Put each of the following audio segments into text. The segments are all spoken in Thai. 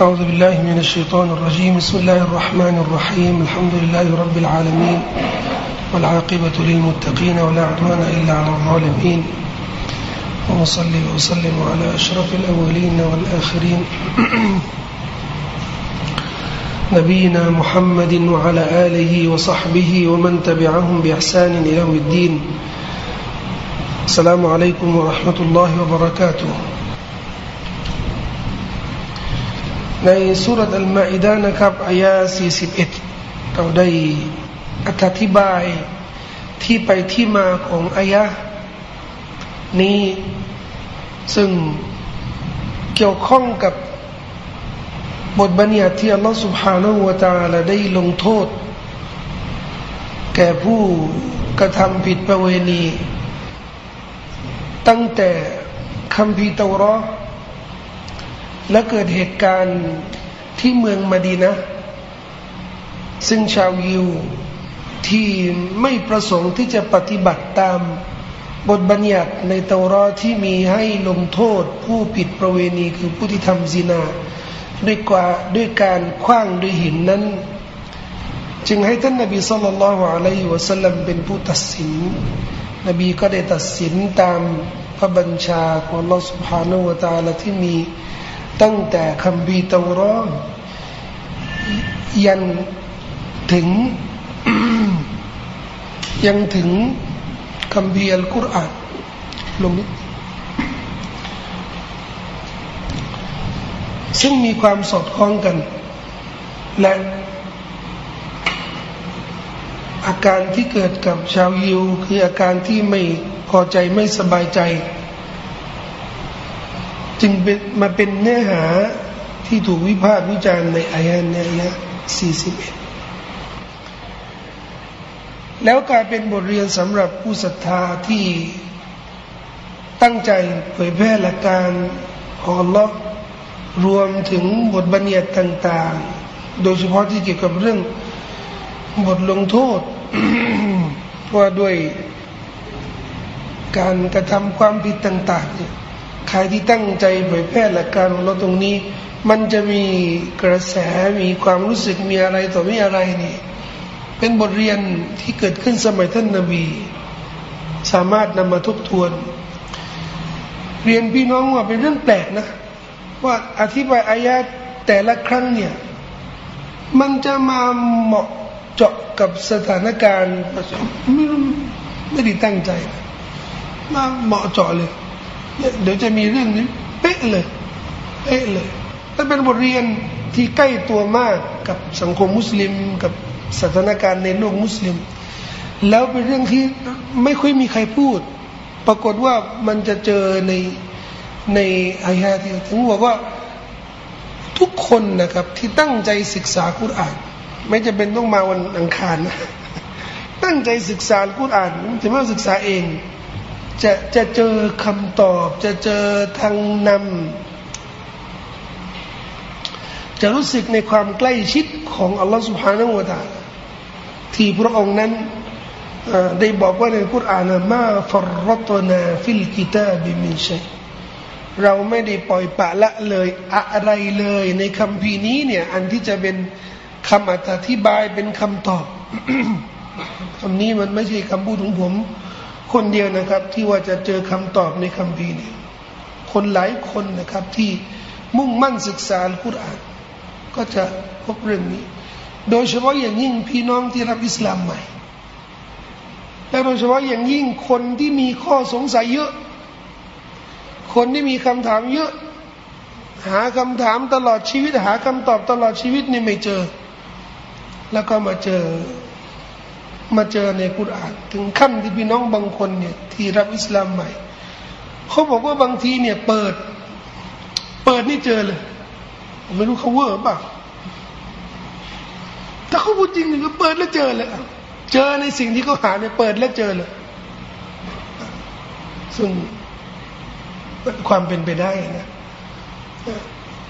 أعوذ بالله من الشيطان الرجيم. بسم الله الرحمن الرحيم. الحمد لله رب العالمين والعاقبة للمتقين ولا عدوان إلا على الظالمين. وصلي وسلم على أشرف الأولين والآخرين. نبينا محمد وعلى آله وصحبه ومن تبعهم بإحسان إلى يوم الدين. السلام عليكم ورحمة الله وبركاته. ในสุรอัลมาอิดานะครับอายา41เราได้อธิบายที่ไปที่มาของอายะนี้ซึ่งเกี่ยวข้องกับบทบัญญัติที่อัลลอฮฺ سبحانه และ تعالى ได้ลงโทษ แก่ผู้กระทำผิดประเวณี ตั้งแต่คำพีเตารอ และเกิดเหตุการณ์ที่เมืองมาดีนะ ซึ่งชาวยิวที่ไม่ประสงค์ที่จะปฏิบัติตามบทบัญญัติในเตารอที่มีให้ลงโทษผู้ผิดประเวณีคือผู้ที่ทำซินาด้วยกว่าด้วยการคว้างด้วยหินนั้น จึงให้ท่านนบีสุลต่านละฮ์อะลัยฮิวะสัลลัมเป็นผู้ตัดสิน นบีก็ได้ตัดสินตามพระบัญชาของลอสุภาโนวตาละที่มี ตั้งแต่คำบีเตารอยันถึงยังถึงคำบีอัลกุรอานลงนี้ซึ่งมีความสอดคล้องกัน และอาการที่เกิดกับชาวยิว คืออาการที่ไม่พอใจไม่สบายใจ จึงเป็นมาเป็นเนื้อหาที่ถูกวิพากษ์วิจารณ์ในอายะนี้นะ41 แล้วกลายเป็นบทเรียนสำหรับผู้ศรัทธาที่ตั้งใจเผยแพร่หลักการของ Allah รวมถึงบทบัญญัติต่าง ๆ โดยเฉพาะที่เกี่ยวกับเรื่องบทลงโทษว่าด้วยการกระทำความผิดต่าง ๆ เนี่ย ใครที่ตั้งใจเผยแพร่หลักการของเราตรงนี้ มันจะมีกระแสมีความรู้สึกมีอะไรต่อมีอะไรนี่ เป็นบทเรียนที่เกิดขึ้นสมัยท่านนาบี สามารถนำมาทบทวน เรียนพี่น้องว่าเป็นเรื่องแปลกนะ ว่าอธิบายอายะแต่ละครั้งเนี่ย มันจะมาเหมาะเจาะกับสถานการณ์ไม่ไม่ได้ตั้งใจมาเหมาะเจาะเลย เดี๋ยวจะมีเรื่องนี้เป๊ะเลยเป๊ะเลยถ้าเป็นบทเรียนที่ใกล้ตัวมากกับสังคมมุสลิม กับสถานการณ์ในโลกมุสลิม แล้วเป็นเรื่องที่ไม่ค่อยมีใครพูด ปรากฏว่ามันจะเจอในในอายะที่ถึงบอกว่าทุกคนนะครับที่ตั้งใจศึกษาคุราน ไม่จะเป็นต้องมาวันอังคารนะตั้งใจศึกษาคุรานถึงแม้ศึกษาเอง จะจะเจอคำตอบ จะเจอทางนำจะรู้สึกในความใกล้ชิดของอัลลอฮฺ سبحانه وتعالى ที่พระองค์นั้นได้บอกว่าในคุรอาน ما فرطنا في الكتاب من شيء เราไม่ได้ปล่อยปะละเลยอะไรเลย ในคัมภีร์นี้เนี่ย อันที่จะเป็นคำอธิบายเป็นคำตอบคำนี้มันไม่ใช่คำพูดของผม คนเดียวนะครับ ที่ว่าจะเจอคำตอบในคัมภีร์นี้คนหลายคนนะครับที่มุ่งมั่นศึกษาอัลกุรอานก็จะพบเรื่องนี้ โดยเฉพาะอย่างยิ่งพี่น้องที่รับอิสลามใหม่และโดยเฉพาะอย่างยิ่งคนที่มีข้อสงสัยเยอะ คนที่มีคำถามเยอะ หาคำถามตลอดชีวิต หาคำตอบตลอดชีวิตนี่ไม่เจอ แล้วก็มาเจอ มาเจอในกุรอานถึงขั้นที่พี่น้องบางคนเนี่ยที่รับอิสลามใหม่เขาบอกว่าบางทีเนี่ยเปิด เปิดนี่เจอเลยไม่รู้เขาเวอร์ป่ะถ้าเขาพูดจริงก็เปิดแล้วเจอเลยเจอในสิ่งที่เขาหาเนี่ยเปิดแล้วเจอเลยซึ่งความเป็นไปได้นะ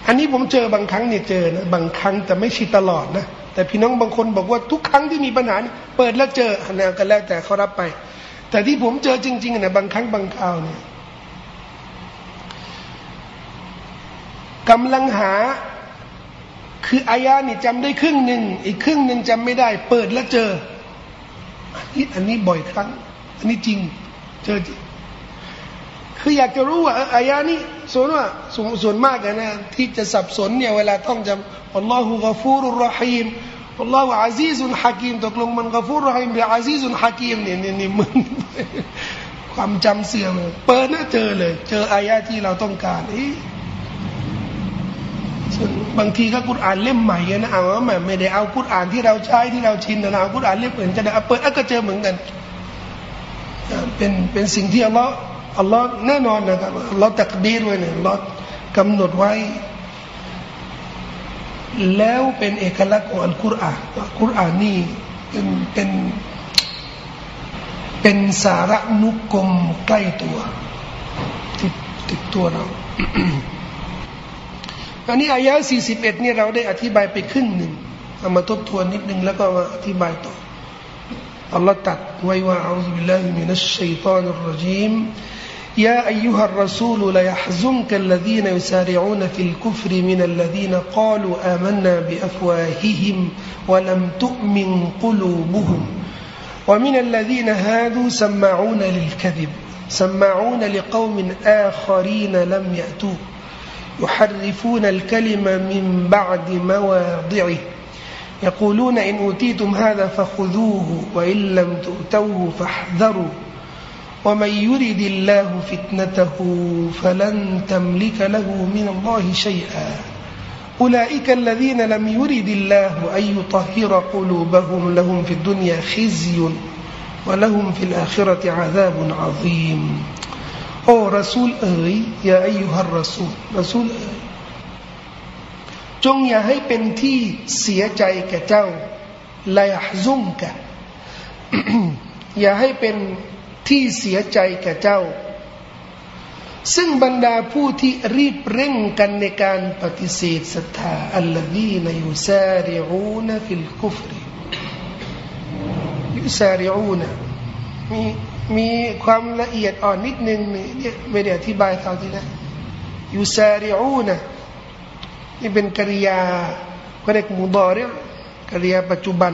อันนี้ผมเจอบางครั้งเนี่ยเจอนะบางครั้งแต่ไม่ใช่ตลอดนะ แต่พี่น้องบางคนบอกว่าทุกครั้งที่มีปัญหาเปิดแล้วเจออันนั้นก็แล้วแต่เขารับไป แต่ที่ผมเจอจริงๆนะบางครั้งบางคราวเนี่ยกำลังหาคืออายานี่จำได้ครึ่งหนึ่งอีกครึ่งหนึ่งจำไม่ได้ เปิดแล้วเจออันนี้อันนี้บ่อยครั้ง อันนี้จริง เจอจริง คืออยากจะรู้ว่าอายานี้ส่วนว่าส่วนส่วนมากนะที่จะสับสนเนี่ยเวลาท่องจำอัลลอฮฺกฟูรุรหีมอัลลอฮฺอาซีซุนฮะกีมตกลงมันกฟูรุรหีมหรืออาซีซุนฮะกีมเนี่ยนี่นี่มึงความจำเสื่อมเปิดน่าเจอเลย เจออายะที่เราต้องการบางทีก็กุรอานเล่มใหม่นะเอาว่ไม่ได้เอากุรอานที่เราใช้ที่เราชินนะเอากุรอานเล่มอื่นจะได้เปิดก็เจอเหมือนกันเป็นเป็นสิ่งที่อัลลอฮ์ อัลลอฮ์แน่นอนนะครับอัลลอฮ์ตักดีรไว้เนี่ยอัลลอฮ์กำหนดไว้ แล้วเป็นเอกลักษณ์ของอัลกุรอานอัลกุรอานนี่เป็นเป็นเป็นสาระนุกรมใกล้ตัวติดติดตัวเราอันนี้อายะ41เนี่ยเราได้อธิบายไปครึ่งหนึ่งเอามาทบทวนนิดนึงแล้วก็มาอธิบายต่ออัลลอฮ์ตัดไ يا أيها الرسول ليحزنك الذين يسارعون في الكفر من الذين قالوا آمنا بأفواههم ولم تؤمن قلوبهم. ومن الذين هادوا سماعون للكذب سماعون لقوم آخرين لم يأتوا يحرفون الكلم من بعد مواضعه. يقولون إن أوتيتم هذا فخذوه وإن لم تؤتوه فاحذروا. ومن يرد الله فتنته فلن تملك له من الله شيئا أولئك الذين لم يرد الله أن يطهر قلوبهم لهم في الدنيا خزي ولهم في الآخرة عذاب عظيم โอ้ร س ูลเอ๋ยอย่าอายุฮัรร س สูลร س ูลเอ๋ยจงอย่าให้เป็นที่เสียใจแก่เจ้าลายซุ่มกะอย่าให้เป็น ที่เสียใจแก่เจ้า ซึ่งบรรดาผู้ที่รีบเร่งกันในการปฏิเสธศรัทธาอัลลอฮีนยุซาริอูนฟิลกุฟรยุซาริอูนมีมีความละเอียดอ่อนนิดนึงเนี่ยไม่ได้อธิบายเขาที่นะยุซาริอูนนี่เป็นกริยาก็เรียกมุดอเรียกริยาปัจจุบัน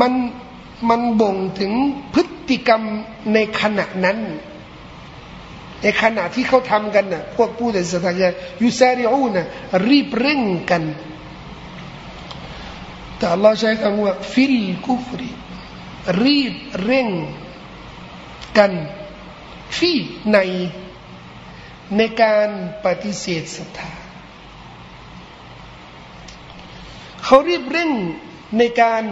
มัน มันบ่งถึงพฤติกรรมในขณะนั้น ในขณะที่เขาทำกันน่ะพวกผู้แต่สถานยูซาริอูนะรีบเร่งกัน แต่อัลลอฮ์ใช้คำว่า ฟิลกุฟรีรีบเร่งกันฟีในในการปฏิเสธศรัทธาเขารีบเร่งในการ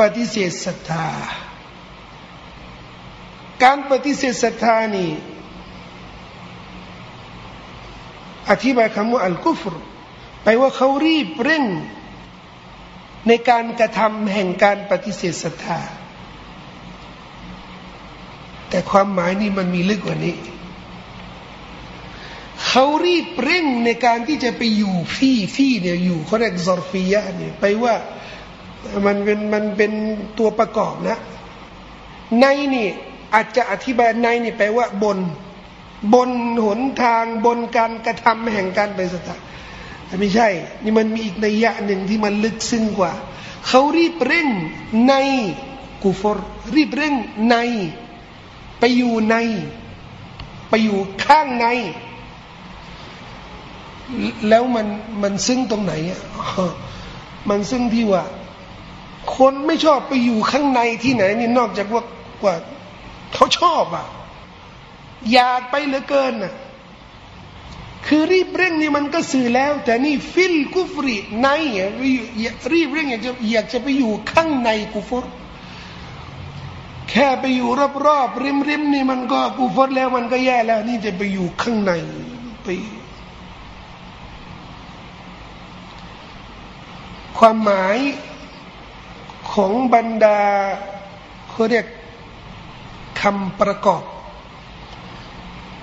ปฏิเสธศรัทธา การปฏิเสธศรัทธานี่อธิบายคำว่าอัลกุฟรไปว่าเขารีบเร่ง ในการกระทำแห่งการปฏิเสธศรัทธา แต่ความหมายนี่มันมีลึกกว่านี้ เขารีบเร่งในการที่จะไปอยู่ฟี่ฟี่เนี่ยอยู่เขาเรียกซอร์ฟียะเนี่ยไปว่า มันเป็นมันเป็นตัวประกอบนะ ในนี่อาจจะอธิบายในนี่แปลว่าบน บนหนทางบนการกระทำแห่งการไปสถานแต่ไม่ใช่ นี่มันมีอีกในยะหนึ่งที่มันลึกซึ้งกว่า เขารีบเร่งในกูฟอร์รีบเร่งใน ไปอยู่ใน ไปอยู่ข้างใน แล้วมันมันซึ้งตรงไหนอะมันซึ้งที่ว่า คนไม่ชอบไปอยู่ข้างในที่ไหนนี่นอกจากว่าว่าเขาชอบอะอยากไปเหลือเกินน่ะคือรีบเร่งนี่มันก็สื่อแล้ว แต่นี่ฟิลกุฟรีในรีบเร่งอยากจะอยากจะไปอยู่ข้างในกุฟรแค่ไปอยู่รอบๆริมริมนี่มันก็กุฟรแล้วมันก็แย่แล้ว นี่จะไปอยู่ข้างในไปความหมาย ของบรรดาเขาเรียกคำประกอบ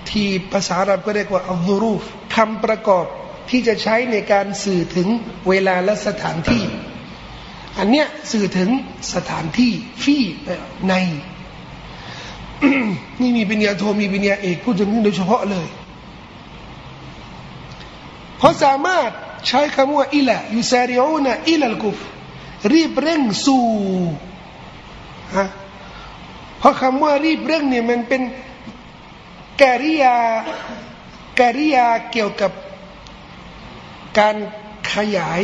ที่ภาษาอาหรับก็เรียกว่าอัลรูฟคำประกอบที่จะใช้ในการสื่อถึงเวลาและสถานที่ อันเนี้ยสื่อถึงสถานที่ที่ใน นี่มีปัญญาโทมีปัญญาเอกพูดถึงโดยเฉพาะเลย เพราะสามารถใช้คำว่าอิละยูซาริอูนะอิลัลกุฟ รีบเร่งสู่ฮะเพราะคำว่ารีบเร่งเนี่ยมันเป็นกริยากริยาเกี่ยวกับการขยาย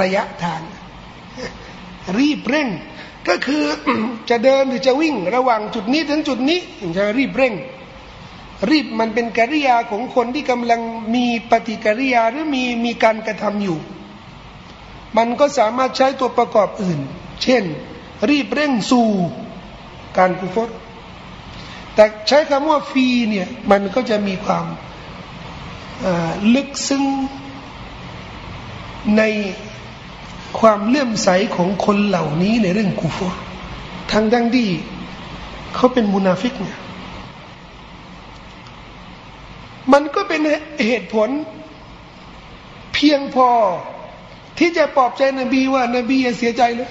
ระยะทาง รีบเร่ง ก็คือจะเดินหรือจะวิ่งระหว่างจุดนี้ถึงจุดนี้จะรีบเร่ง รีบมันเป็นกิริยาของคนที่กำลังมีปฏิกิริยาหรือมีมีการกระทำอยู่ มันก็สามารถใช้ตัวประกอบอื่น เช่น รีบเร่งสู่การกุฟรแต่ใช้คำว่าฟีเนี่ยมันก็จะมีความลึกซึ้งในความเลื่อมใสของคนเหล่านี้ในเรื่องกุฟรทั้งดังที่เขาเป็นมุนาฟิกเนี่ยมันก็เป็นเหตุผลเพียงพอ ที่จะปลอบใจนบีว่านบีอย่าเสียใจเลย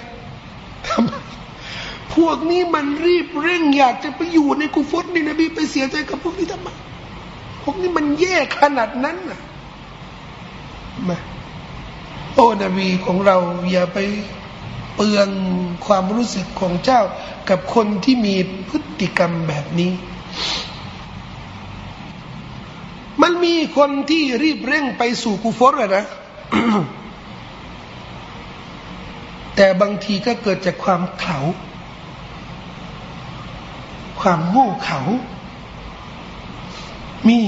พวกนี้มันรีบเร่งอยากจะไปอยู่ในกุฟรนี่นบีไปเสียใจกับพวกนี้ทำไมพวกนี้มันแย่ขนาดนั้นน่ะมาโอ้นบีของเราอย่าไปเปลืองความรู้สึกของเจ้ากับคนที่มีพฤติกรรมแบบนี้ มันมีคนที่รีบเร่งไปสู่กุฟรนะ แต่บางทีก็เกิดจากความเขาความโง่เขา มี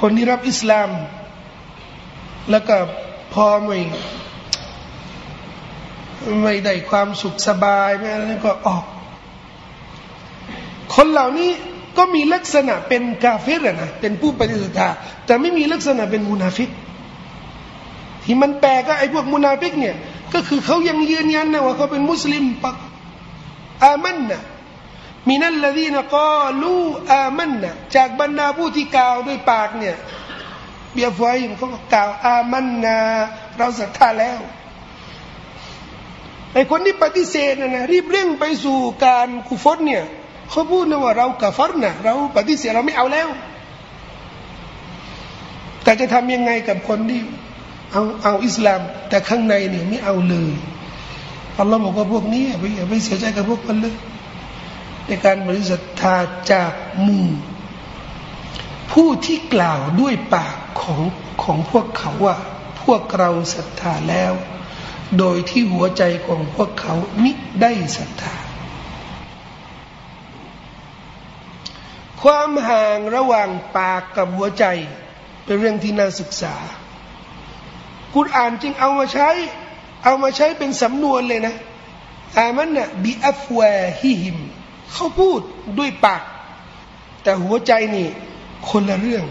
คนที่รับอิสลาม แล้วก็พอไม่ไม่ได้ความสุขสบายไม่อะไรก็ออก คนเหล่านี้ก็มีลักษณะเป็นกาเฟรนะเป็นผู้ปฏิเสธแต่ไม่มีลักษณะเป็นมุนาฟิก ที่มันแปลก็ไอ้พวกมุนาฟิกเนี่ย ก็คือเขายังยืนยันนะว่าเขาเป็นมุสลิมปักอามันนะมีนั่นละที่นะก็รู้อามันนะจากบรรดาผู้ที่กล่าวด้วยปากเนี่ยเบียฟอยเขาก็กล่าวอามันนะเราศรัทธาแล้วไอ้คนที่ปฏิเสธนะนะรีบเร่งไปสู่การกุฟรเนี่ยเขาพูดนะว่าเรากาฟัรนะเราปฏิเสธเราไม่เอาแล้ว แต่จะทำยังไงกับคนที่ เอาเอาอิสลาม แต่ข้างในเนี่ยไม่เอาเลยอัลลอฮ์บอกว่าพวกนี้อย่าไปอย่าไปเสียใจกับพวกมันเลยในการบริสุทธาจากมูผู้ที่กล่าวด้วยปากของของพวกเขาว่า พวกเราศรัทธาแล้ว โดยที่หัวใจของพวกเขามิได้ศรัทธา ความห่างระหว่างปากกับหัวใจ เป็นเรื่องที่น่าศึกษา กุรอานจึงเอามาใช้ เอามาใช้เป็นสำนวนเลยนะอามันนะบิอัฟวาฮิฮิมเขาพูดด้วยปาก แต่หัวใจนี่ คนละเรื่อง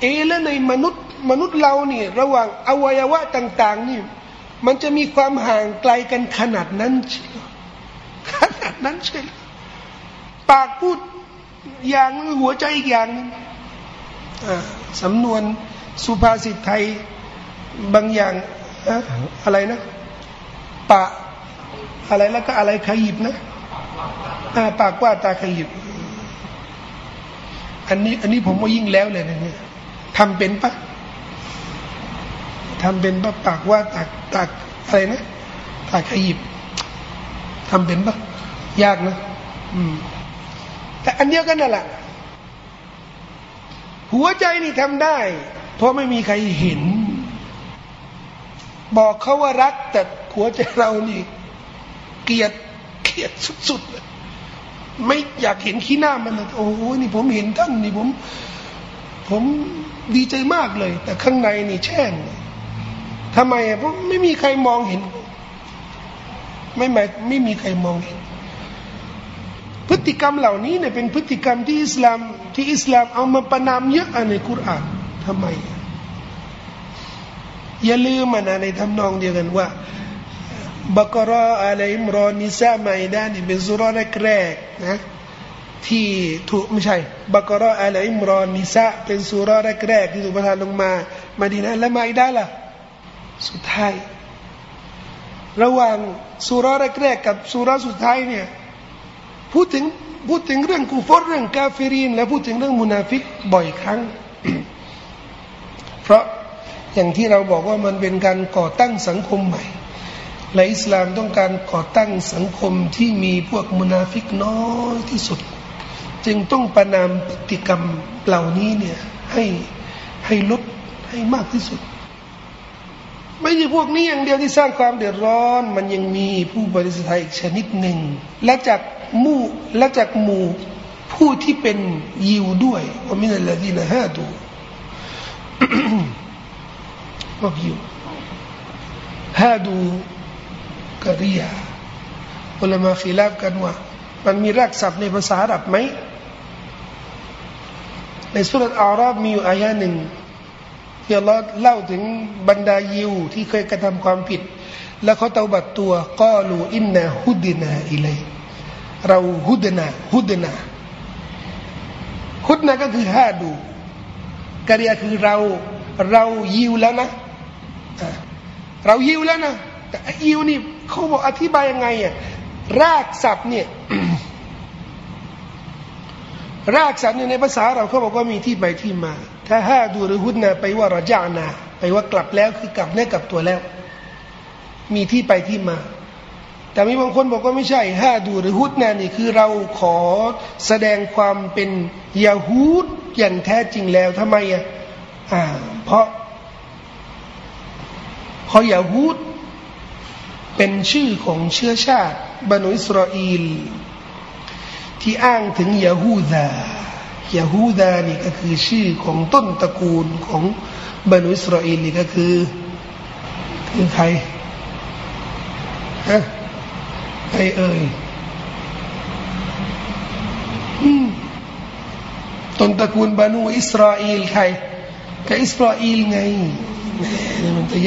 เอแล้วในมนุษย์มนุษย์เราเนี่ยระหว่างอวัยวะต่าง ๆ นี่ มันจะมีความห่างไกลกันขนาดนั้นเชียวขนาดนั้นเชียวปากพูดอย่างหัวใจอีกอย่างนึงสำนวนสุภาษิตไทย บางอย่างอะไรนะปะอะไรแล้วก็อะไรขยิบนะปากว่าตาขยิบ อันนี้ อันนี้ผมว่ายิ่งแล้วเลยนะเนี่ยทำเป็นปะทำเป็นปะปากว่าตากตากอะไรนะตากขยิบทำเป็นปะยากนะอืม แต่อันเดียวกันนั่นแหละหัวใจนี่ทำได้ เพราะไม่มีใครเห็น บอกเขาว่ารัก แต่หัวใจเรานี่เกลียดเกลียดสุดๆเลยไม่อยากเห็นขี้หน้ามันโอ้โหนี่ผมเห็นท่านนี่ผม ผมดีใจมากเลย แต่ข้างในนี่แช่งทำไมเพราะไม่มีใครมองเห็น ไม่ไม่ไม่มีใครมองเห็น พฤติกรรมเหล่านี้เนี่ยเป็นพฤติกรรมที่อิสลามที่อิสลามเอามาประนามเยอะในคุรานทำไมอ ย่าลืมนะในทำนองเดียวกันว่าบักรออะไรมรอนิซาไมดานี่เป็นสุรแรกๆนะที่ถูกไม่ใช่บักรออะไรมรอนิซาเป็นสุรแรกๆที่ถูกประทานลงมามาดีนะและไมดาล่ะสุดท้าย ระหว่างสุรแรกๆกับสุรสุดท้ายเนี่ยพูดถึงพูดถึงเรื่องกูฟอรเรื่องกาเฟรีนและพูดถึงเรื่องมุนาฟิกบ่อยครั้ง เพราะ อย่างที่เราบอกว่ามันเป็นการก่อตั้งสังคมใหม่ และอิสลามต้องการก่อตั้งสังคมที่มีพวกมุนาฟิกน้อยที่สุด จึงต้องประนามพฤติกรรมเหล่านี้เนี่ยให้ให้ลดให้มากที่สุด ไม่ใช่พวกนี้อย่างเดียวที่สร้างความเดือดร้อน มันยังมีผู้บริสุทธิ์อีกชนิดหนึ่ง และจากมู่และจากหมู่ผู้ที่เป็นยิวด้วยว่ามินัลลดีนะฮะดู พวกยิวฮาดูกะริยาอุลามาฟิลาบกันว่า มันมีรากศัพท์ในภาษาอาหรับไหม ในสุรษอาราบมีอยู่อายะหนึ่งที่อัลลอฮ์เล่าถึงบรรดายิวที่เคยกระทำความผิด แล้วเขาเตาบัดตัวก็ลูอินนาฮุดนาอิเลยเราฮุดนาฮุดนาฮุดนาก็คือฮาดูกริยาคือเรา เรายิวแล้วนะ เรายิวแล้วนะแต่ยิวนี่เขาบอกอธิบายยังไงอะรากศัพท์เนี่ยรากศัพท์เนี่ยในภาษาเราเขาบอกว่ามีที่ไปที่มา ถ้าห้าดูหรือหุดนาไปว่ารจานาไปว่ากลับแล้วคือกลับเนื้กลับตัวแล้ว มีที่ไปที่มา แต่มีบางคนบอกว่าไม่ใช่ห้าดูหรือฮุดนานี่คือเราขอแสดงความเป็นยาฮูดอย่างแท้จริงแล้วทำไมอะอ่าเพราะ พรายาฮูดเป็นชื่อของเชื้อชาติบรรดอิสราเอลที่อ้างถึงยาฮูดายาฮูดานี่ก็คือชื่อของต้นตระกูลของบรรดอิสราเอลนี่ก็คือคือใครฮะใครเอ่ยต้นตระกูลบรรดอิสราเอลใครก็อิสราเอลไง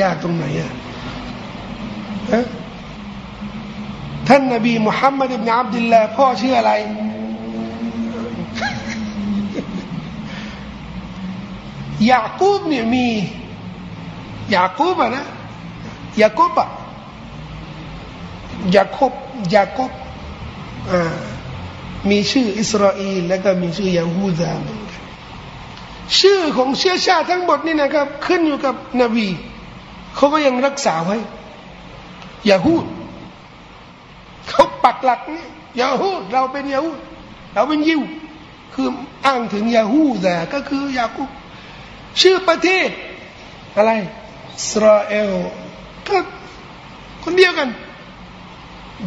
ยากตรงไหนอะฮะท่านนบีมุฮัมมัดอิบนาอับดุลลาพ่อชื่ออะไร ยาคูบเนี่ยมี ยาคูบอะนะ ยาคูบอะยาคูบยาคูบอ่ามีชื่ออิสราเอลแล้วก็มีชื่อยาฮูดาเหมือนกัน ชื่อของเชื้อชาติทั้งหมดนี่นะครับ ขึ้นอยู่กับนบีเขาก็ยังรักษาไว้ยาฮูดเขาปักหลักนี่ยาฮูดเราเป็นยาฮูดเราเป็นยิวคืออ้างถึงยาฮูดาก็คือยาคูชื่อประเทศ อะไรอิสราเอลก็คนเดียวกัน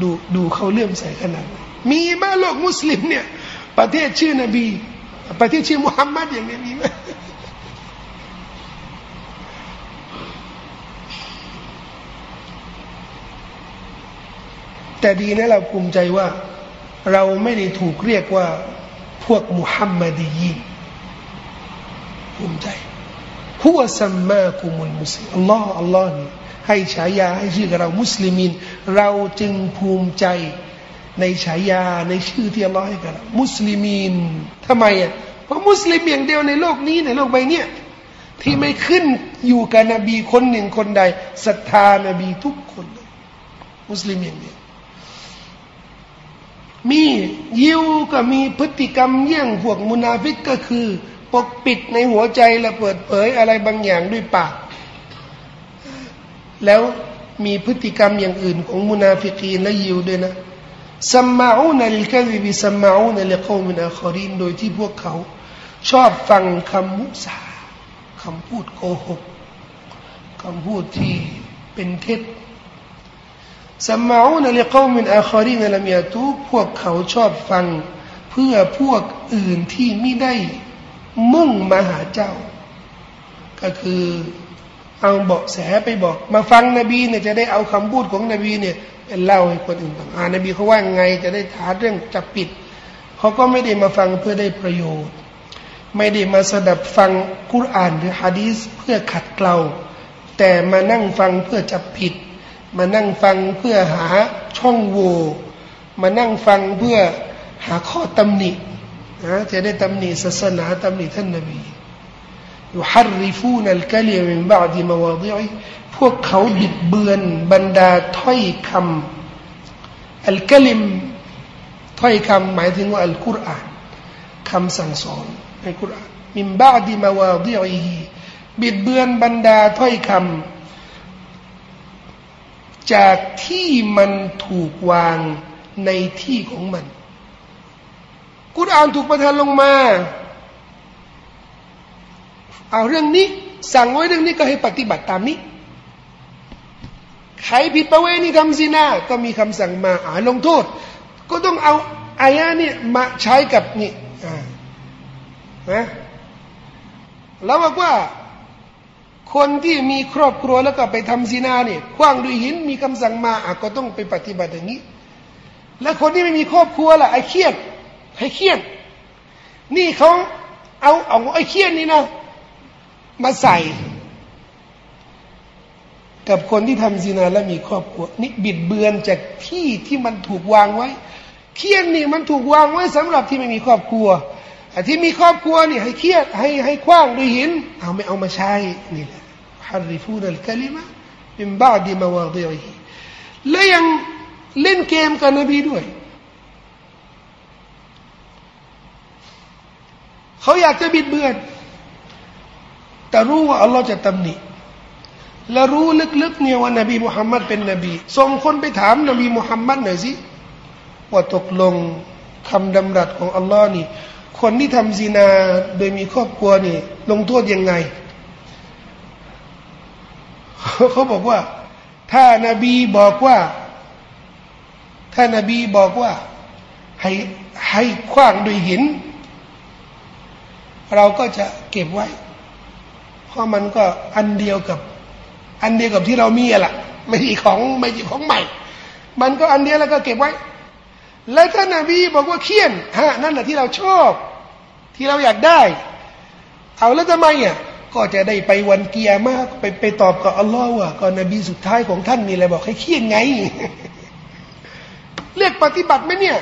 ดูดูเขาเลื่อมใสขนาดมีบ้าโลกมุสลิมเนี่ย ประเทศชื่อนบี ประเทศชื่อมุฮัมมัดอย่างนี้มีไหมแต่ดีนะเราภูมิใจว่า เราไม่ได้ถูกเรียกว่าพวกมุฮัมมัดียีภูมิใจهو سماكم المسلمينอัลลอฮ์อัลลอฮ์ให้ฉายาให้ชื่อเรามุสลิมิน เราจึงภูมิใจ ในฉายาในชื่อที่อัลลอฮ์ให้กับมุสลิมินทำไมอะเพราะมุสลิมอย่างเดียวในโลกนี้ในโลกใบนี้ที่ไม่ขึ้นอยู่กับนบีคนหนึ่งคนใดศรัทธานบีทุกคนเลยมุสลิมอย่างเดียวมียิวก็มีพฤติกรรมเยี่ยงพวกมุนาฟิกก็คือ ปกปิดในหัวใจและเปิดเผยอะไรบางอย่างด้วยปาก แล้วมีพฤติกรรมอย่างอื่นของมุนาฟิกีนและยิวด้วยนะ سماعون للكذب سماعون لقوم آخرينโดยที่พวกเขา ชอบฟังคำมุสาคำพูดโกหกคำพูดที่เป็นเท็จสัมมาอูนลิกอมินอาคอรินละมียตูพวกเขาชอบฟังเพื่อพวกอื่นที่ไม่ได้มุ่งมาหาเจ้า ก็คือเอาเบาะแสไปบอก มาฟังนบีเนี่ยจะได้เอาคำพูดของนบีเนี่ย เล่าให้คนอื่นฟังอ่านบีเขาว่าไงจะได้หาเรื่องจับปิด เขาก็ไม่ได้มาฟังเพื่อได้ประโยชน์ ไม่ได้มาสดับฟังกุรอานหรือฮะดีสเพื่อขัดเกลาแต่มานั่งฟังเพื่อจับผิด มานั่งฟังเพื่อหาช่องโหว่มานั่งฟังเพื่อหาข้อตำหนินะจะได้ตำหนิศาสนาตำหนิท่านนบียุฮาริฟู พวกเขาบิดเบือนบรรดาถ้อยคำอัลกลิมถ้อยคำหมายถึงว่าอัลกุรอานคำสั่งสอนในกุรอานมินบาดีมาวาดิอีบิดเบือนบรรดาถ้อยคำจากที่มันถูกวางในที่ของมัน กุรอานถูกประทานลงมาเอาเรื่องนี้ สั่งไว้เรื่องนี้ก็ให้ปฏิบัติตามนี้ ใครผิดประเวณีทำซินาก็มีคำสั่งมาอ่าลงโทษ ก็ต้องเอาอายะนี่มาใช้กับนี่นะแล้วบอกว่าคนที่มีครอบครัวแล้วก็ไปทำซีนาเนี่ยคว้างด้วยหินมีคำสั่งมาอะก็ต้องไปปฏิบัติอย่างนี้ แล้วคนที่ไม่มีครอบครัวล่ะไอ้เคียนให้เคียน นี่เขาเอาเอาไอ้เคียนนี่นะมาใส่ กับคนที่ทำซีนาแล้วมีครอบครัวนี่บิดเบือนจากที่ที่มันถูกวางไว้ เครียนนี่มันถูกวางไว้สำหรับที่ไม่มีครอบครัวที่มีครอบครัวนี่ให้เครียดให้ให้คว้างด้วยหิน เอาไม่เอามาใช้นี่แหละฮาริฟูนัลกลิมะมินบาดีมาวาดีฮีและยังเล่นเกมกับนบีด้วย เขาอยากจะบิดเบือน แต่รู้ว่าอัลลอฮ์จะตำหนิ และรู้ลึกๆเนี่ยว่านบีมุฮัมมัดเป็นนบี ส่งคนไปถามนบีมุฮัมมัดหน่อยสิว่าตกลงคำดำรัสของอัลลอฮ์นี่ คนที่ทำซีนาโดยมีครอบครัวนี่ ลงโทษยังไง เขาบอกว่า ถ้านบีบอกว่า ถ้านบีบอกว่า ให้ให้คว้างด้วยหิน เราก็จะเก็บไว้ เพราะมันก็อันเดียวกับ อันเดียวกับที่เรามีอะล่ะไม่ใช่ของไม่ใช่ของใหม่ มันก็อันเดียวแล้วก็เก็บไว้ แล้วถ้านาบีบอกว่าเคียนฮะนั่นแหละที่เราชอบ ที่เราอยากได้ เอาแล้วทำไมอะก็จะได้ไปวันเกียร์มากไปไปตอบกับอัลลอฮ์ว่าก็นบีสุดท้ายของท่านนี่แหละบอกให้เคียนไงเรียกปฏิบัติไหมเนี่ย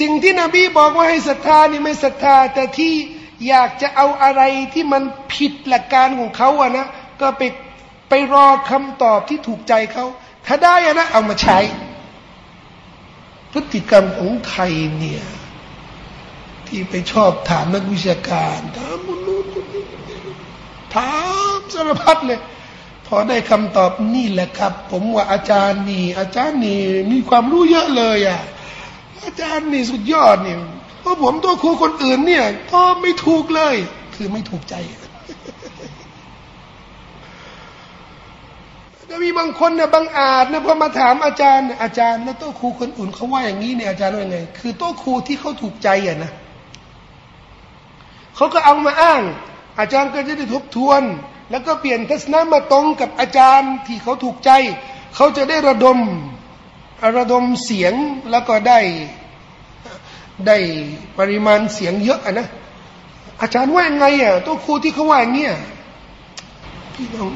สิ่งที่นบีบอกว่าให้ศรัทธานี่ไม่ศรัทธา แต่ที่อยากจะเอาอะไรที่มันผิดหลักการของเขาอะนะ ก็ไปไปรอคำตอบที่ถูกใจเขา ถ้าได้อะนะเอามาใช้ พฤติกรรมของไทยเนี่ย ที่ไปชอบถามนักวิชาการถามมุนูถามสารพัดเลย พอได้คำตอบนี่แหละครับ ผมว่าอาจารย์นี่ อาจารย์นี่มีความรู้เยอะเลยอะอาจารย์นี่สุดยอดเนี่ยเพราะผมตัวครูคนอื่นเนี่ย ก็ไม่ถูกเลย คือไม่ถูกใจ ก็มีบางคนเนี่ยบางอาจเนี่ยพอมาถามอาจารย์อาจารย์แล้วโต๊ะครูคนอื่นเขาว่าอย่างนี้เนี่ยอาจารย์ว่าไง คือโต๊ะครูที่เขาถูกใจอะนะเขาก็เอามาอ้าง อาจารย์ก็จะได้ทบทวน แล้วก็เปลี่ยนทัศนะมาตรงกับอาจารย์ที่เขาถูกใจ เขาจะได้ระดมระดมเสียงแล้วก็ได้ได้ปริมาณเสียงเยอะอะนะอาจารย์ว่ายังไงอะโต๊ะครูที่เขาว่าอย่างเงี้ยพี่น้อง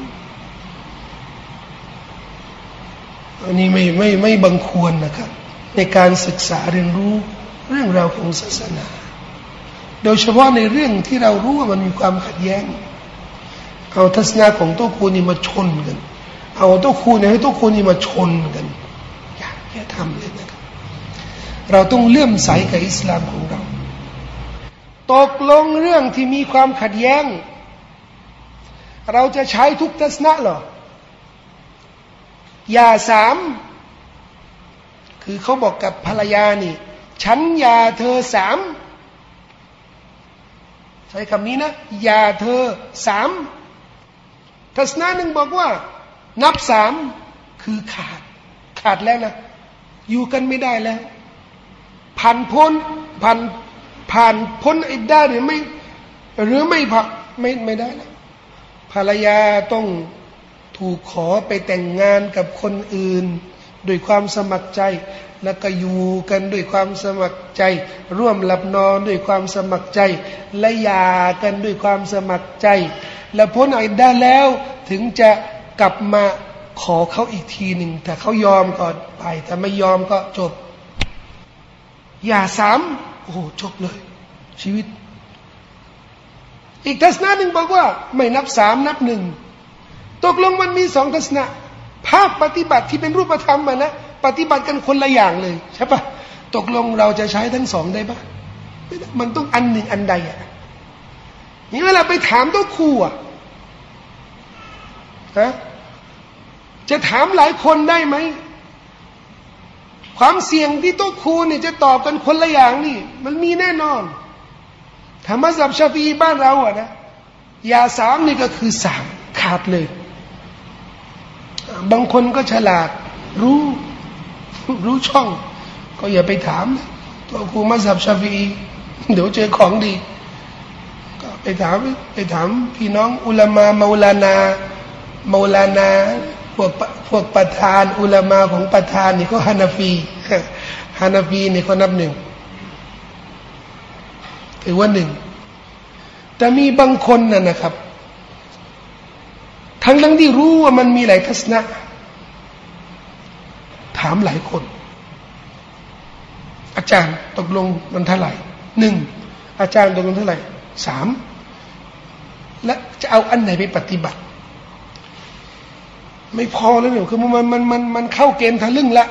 อันนี้ไม่ไม่ไม่บังควรนะครับ ในการศึกษาเรียนรู้เรื่องราวของศาสนา โดยเฉพาะในเรื่องที่เรารู้ว่ามันมีความขัดแย้ง เอาทัศนะของตัวคูนี่มาชนกัน เอาตัวคูนี่ให้ตัวคูนี่มาชนกัน อย่าอย่าทำเลยนะครับ เราต้องเลื่อมใสกับอิสลามของเรา ตกลงเรื่องที่มีความขัดแย้ง เราจะใช้ทุกทัศนะหรอ ยาสามคือเขาบอกกับภรรยานี่ ฉันยาเธอสามใช้คำนี้นะยาเธอสามทัศนะหนึ่งบอกว่า นับสามคือขาด ขาดแล้วนะ อยู่กันไม่ได้แล้ว ผ่านพ้นผ่านผ่านพ้นอิดได้หรือไม่ หรือไม่ผ่าไม่ไม่ได้แล้วภรรยาต้อง ถูกขอไปแต่งงานกับคนอื่นด้วยความสมัครใจ แล้วก็อยู่กันด้วยความสมัครใจ ร่วมหลับนอนด้วยความสมัครใจ และหย่ากันด้วยความสมัครใจ และพ้นอิดได้แล้วถึงจะกลับมาขอเขาอีกทีหนึ่งแต่เขายอมก็ไปแต่ไม่ยอมก็จบ อย่าสามโอ้จบเลย ชีวิต อีกทัศนะหนึ่งบอกว่า ไม่นับสามนับหนึ่ง ตกลงมันมีสองทัศนะ ภาคปฏิบัติที่เป็นรูปธรรมนะปฏิบัติกันคนละอย่างเลยใช่ปะตกลงเราจะใช้ทั้งสองได้ปะมันต้องอันหนึ่งอันใดอะนี่เวลาไปถามโต๊ะครูอะฮะจะถามหลายคนได้ไหม ความเสี่ยงที่โต๊ะครูเนี่ยจะตอบกันคนละอย่างนี่ มันมีแน่นอนธรรมะสับชาฟีบ้านเราอะนะยาสามนี่ก็คือสามขาดเลย บางคนก็ฉลาดรู้รู้ช่อง ก็อย่าไปถาม ตัวครูมัสับชาฟีเดี๋ยวเจอของดี ก็ไปถาม ไปถาม พี่น้องอุลามามาลานามาลานาพวกพวกประธานอุลามาของประธานนี่ก็ฮานาฟีฮานาฟีนี่เขานับหนึ่งถือว่าหนึ่งแต่มีบางคนน่ะนะครับ ทั้งทั้งที่รู้ว่ามันมีหลายทัศนะ ถามหลายคน อาจารย์ตกลงมันเท่าไหร่หนึ่งอาจารย์ตกลงเท่าไหร่สามและจะเอาอันไหนไปปฏิบัติ ไม่พอแล้วเนี่ยคือมันมันมันมันเข้าเกณฑ์ทะลึ่งละ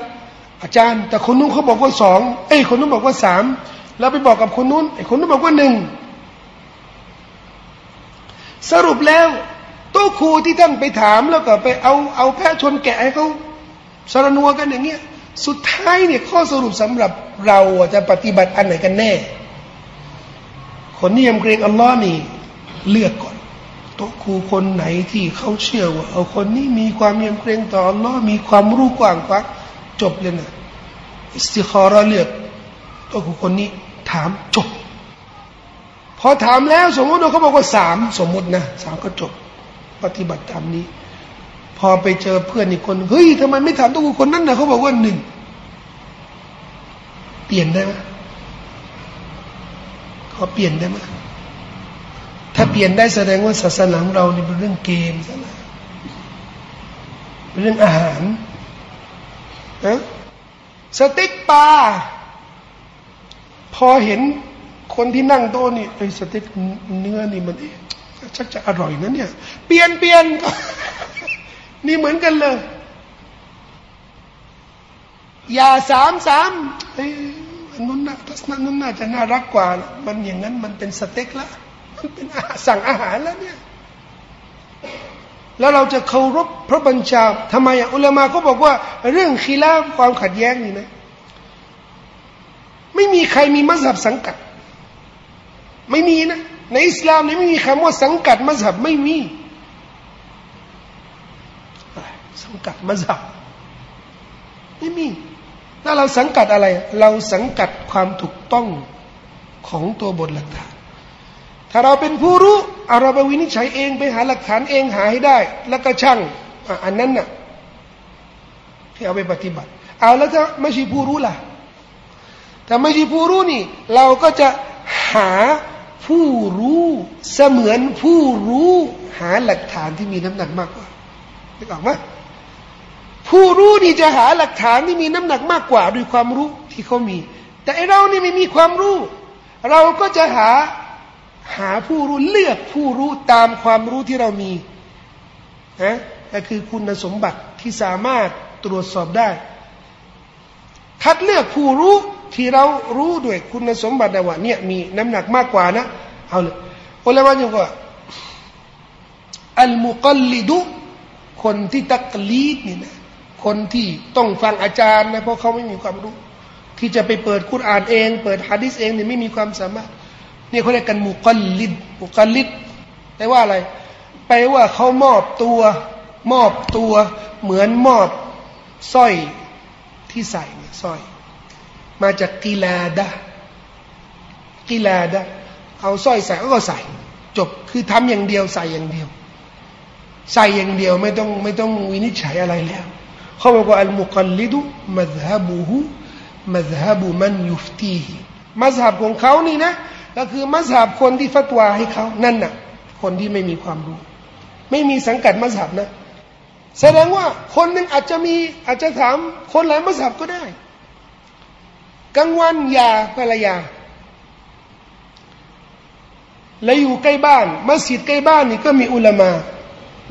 อาจารย์ แต่คนนู้นเขาบอกว่าสองเอ้คนนู้นบอกว่าสามแล้วไปบอกกับคนนู้นไอ้คนนู้นบอกว่าหนึ่งสรุปแล้ว ตู้ครูที่ท่านไปถามแล้วก็ไปเอาเอาแพะชนแกะให้เขาสรนัวกันอย่างเงี้ย สุดท้ายเนี่ยข้อสรุปสำหรับเราจะปฏิบัติอันไหนกันแน่ คนที่ยำเกรงอัลลอฮ์นี่เลือกก่อน โต๊ะครูคนไหนที่เขาเชื่อว่าเอาคนนี้มีความยำเกรงต่ออัลลอฮ์มีความรู้กว้างกว่าจบเลยนะอิสติคอรเลือกโต๊ะครูคนนี้ถามจบ พอถามแล้วสมมติเขาบอกว่าสามสมมตินะสามก็จบ ปฏิบัติตามนี้ พอไปเจอเพื่อนอีกคนเฮ้ยทำไมไม่ถามตัวคนนั้นนะเขาบอกว่าหนึ่งเปลี่ยนได้ไหมเขาเปลี่ยนได้ไหมถ้าเปลี่ยนได้แสดงว่าศาสนาของเราเนี่เป็นเรื่องเกมซะแล้วเป็นเรื่องอาหารนะสเต็กปลาพอเห็นคนที่นั่งโต๊ะนี่ไอ้สเต็กเนื้อนี่มัน ชักจะอร่อยนะเนี่ยเปลี่ยนเปลี่ยนนี่เหมือนกันเลยอย่าสามสามไอ้นุ่นน่ะทัศนนุ่นน่าจะน่ารักกว่า มันอย่างนั้นมันเป็นสเต็กละมันเป็นสั่งอาหารแล้วเนี่ยแล้วเราจะเคารพพระบัญชาทำไมอะอุลามาเขาบอกว่า เรื่องคีลาความขัดแย้งนี่นะ ไม่มีใครมีมัสยิดสังกัด ไม่มีนะ ในอิสลามนี่ไม่มีคำว่าสังกัดมัสยิดไม่มี สังกัดมัสยิดไม่มีถ้าเราสังกัดอะไร เราสังกัดความถูกต้องของตัวบทหลักฐาน ถ้าเราเป็นผู้รู้เราไปวินิจฉัยเองไปหาหลักฐานเองหาให้ได้ แล้วก็ช่างอันนั้นน่ะที่เอาไปปฏิบัติ เอาแล้วถ้าไม่ใช่ผู้รู้ล่ะแต่ไม่ใช่ผู้รู้นี่ เราก็จะหา ผู้รู้เสมือนผู้รู้หาหลักฐานที่มีน้ำหนักมากกว่าได้บอกไหมผู้รู้นี่จะหาหลักฐานที่มีน้ำหนักมากกว่าด้วยความรู้ที่เขามี แต่เรานี่ไม่มีความรู้ เราก็จะหาหาผู้รู้เลือกผู้รู้ตามความรู้ที่เรามีนะก็คือคุณสมบัติที่สามารถตรวจสอบได้ คัดเลือกผู้รู้ ที่เรารู้ด้วยคุณสมบัติว่าเนี่ยมีน้ำหนักมากกว่านะเอาเลยอุลามะยังว่าอัลมุกลิดุคนที่ตักลีดนี่นะคนที่ต้องฟังอาจารย์นะเพราะเขาไม่มีความรู้ ที่จะไปเปิดคุรานเอง เปิดฮะดิษเองเนี่ยไม่มีความสามารถนี่เขาเรียกกันมุกลิดมุกลิดแปลว่าอะไรแปลว่าเขามอบตัวมอบตัวเหมือนมอบสร้อยที่ใส่เนี่ยสร้อย มาจากกีฬาดะกีฬาดะเอาสร้อยใส่ก็ใส่ จบคือทำอย่างเดียวใส่อย่างเดียว ใส่อย่างเดียวไม่ต้องไม่ต้องวินิจฉัยอะไรแล้วเขาบอกว่าอัลมุกลิดุมัซฮับุฮุมัซฮับุมันยุฟตีฮิมัซฮับของเขานี่นะ ก็คือมัซฮับคนที่ฟัตวาให้เขานั่นน่ะ คนที่ไม่มีความรู้ ไม่มีสังกัดมัซฮับนะ แสดงว่าคนหนึ่งอาจจะมีอาจจะถามคนหลายมัซฮับก็ได้ กลางวันยาภรรยา แล้วอยู่ใกล้บ้านมัสยิดใกล้บ้านนี่ก็มีอุลามา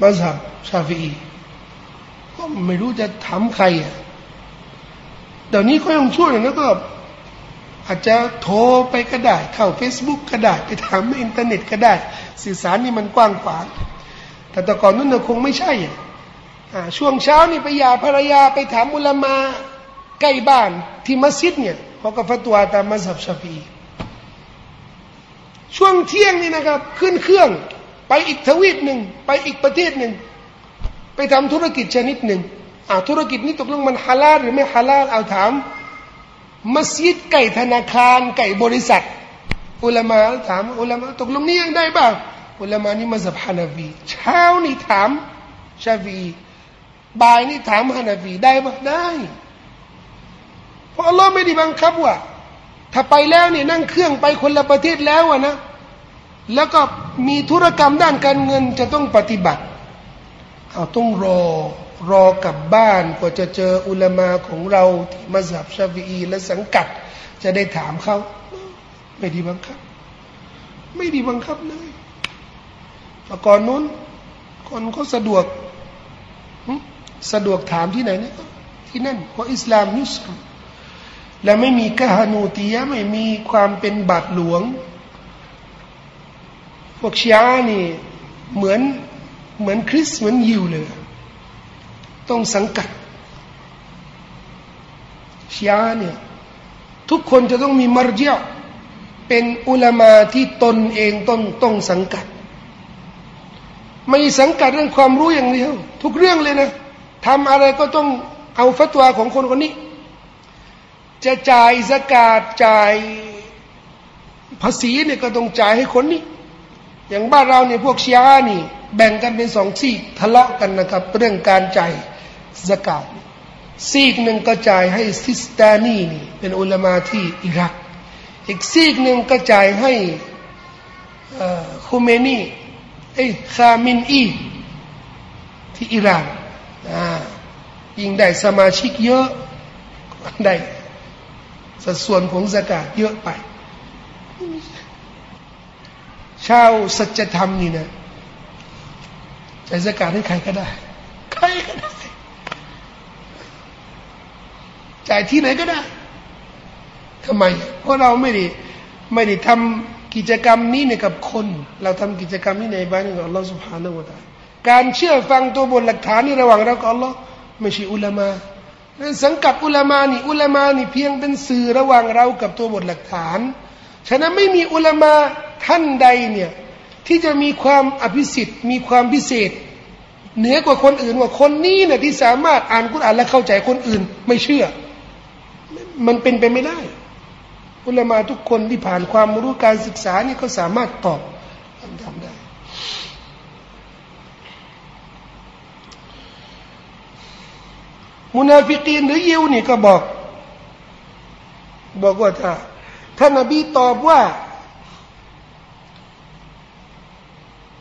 มัสฮับชาฟีก็ไม่รู้จะถามใครอะเดี๋ยวนี้เขายังช่วยนะก็อาจจะโทรไปก็ได้ เข้า Facebook ก็ได้ ไปถามในอินเทอร์เน็ตก็ได้ สื่อสารนี่มันกว้างขวาง แต่แต่ก่อนนั้นเราคงไม่ใช่อะช่วงเช้านี่ไปยาภรรยาไปถามอุลามาใกล้บ้านที่มัสยิดเนี่ย เขาก็ฟัตวาตามมัสฮับชาฟีช่วงเที่ยงนี่นะครับ ขึ้นเครื่อง ไปอีกทวีปหนึ่งไปอีกประเทศหนึ่ง ไปทำธุรกิจชนิดหนึ่งอ่าธุรกิจนี้ตกลงมันฮาลาลหรือไม่ฮาลาลเอาถาม มัสยิดไก่ธนาคารไก่บริษัท อุลามาถามอุลามาตกลงนี้ยังได้บ้างอุลามานี่มาสับฮานาวีเช้านี่ถามชาฟีบ่ายนี่ถามฮานาวีได้บ้างได้ เพราะอัลลอฮ์ไม่ได้บังคับว่า ถ้าไปแล้วเนี่ยนั่งเครื่องไปคนละประเทศแล้วอะนะ แล้วก็มีธุรกรรมด้านการเงินจะต้องปฏิบัติ เอาต้องรอรอกลับบ้านกว่าจะเจออุลามาของเราที่มัสยิดชาฟีและสังกัด จะได้ถามเขาไม่ดีบังคับ ไม่ดีบังคับเลยแต่ก่อนนู้น คนก็สะดวกสะดวกถามที่ไหนเนี่ยที่นั่นเพราะอิสลามยุสร และไม่มีกะฮานูตียะไม่มีความเป็นบาทหลวง พวกชียานี่เหมือนเหมือนคริสเหมือนยิวเลย ต้องสังกัดชียาเนี่ยทุกคนจะต้องมีมารเจียเป็นอุลามาที่ตนเองต้องต้องสังกัด ไม่สังกัดเรื่องความรู้อย่างเดียว ทุกเรื่องเลยนะทำอะไรก็ต้องเอาฟัตวาของคนคนนี้ จะจ่ายสกาดจ่ายภาษีเนี่ยก็ต้องจ่ายให้คนนี้ อย่างบ้านเราเนี่ยพวกชียานี่ แบ่งกันเป็นสองซีกทะเลาะกันนะครับ เรื่องการจ่ายสกาดซีกหนึ่งก็จ่ายให้ซิสตานีนี่เป็นอุลามาที่อิรัก อีกซีกหนึ่งก็จ่ายให้คูเมนีไอ้คามินอีที่อิหร่านยิ่งได้สมาชิกเยอะได้ สัดส่วนของสกาดเยอะไป ชาวสัจธรรมนี่นะจะสกาดให้ใครก็ได้ ใครก็ได้จ่ายที่ไหนก็ได้ทำไม เพราะเราไม่ได้ไม่ได้ทำกิจกรรมนี้เนี่ยกับคน เราทำกิจกรรมนี้ในบ้านของอัลลอฮฺสุบฮานาอูตาการเชื่อฟังตัวบทหลักฐานนี่ระหว่างเรากับอัลลอฮ์ไม่ใช่อุลามาสังกัดอุลามานี่ อุลามานี่เพียงเป็นสื่อระหว่างเรากับตัวบทหลักฐาน ฉะนั้นไม่มีอุลามาท่านใดเนี่ยที่จะมีความอภิสิทธิ์มีความพิเศษ เหนือกว่าคนอื่นว่าคนนี้เนี่ยที่สามารถอ่านกุรอานและเข้าใจคนอื่น ไม่เชื่อ มันเป็นไปไม่ได้ อุลามาทุกคนที่ผ่านความรู้การศึกษานี่ก็สามารถตอบทำได้ มุนาฟิกีนหรือยิวนี่ก็บอก บอกว่าถ้าท่านนบีตอบว่า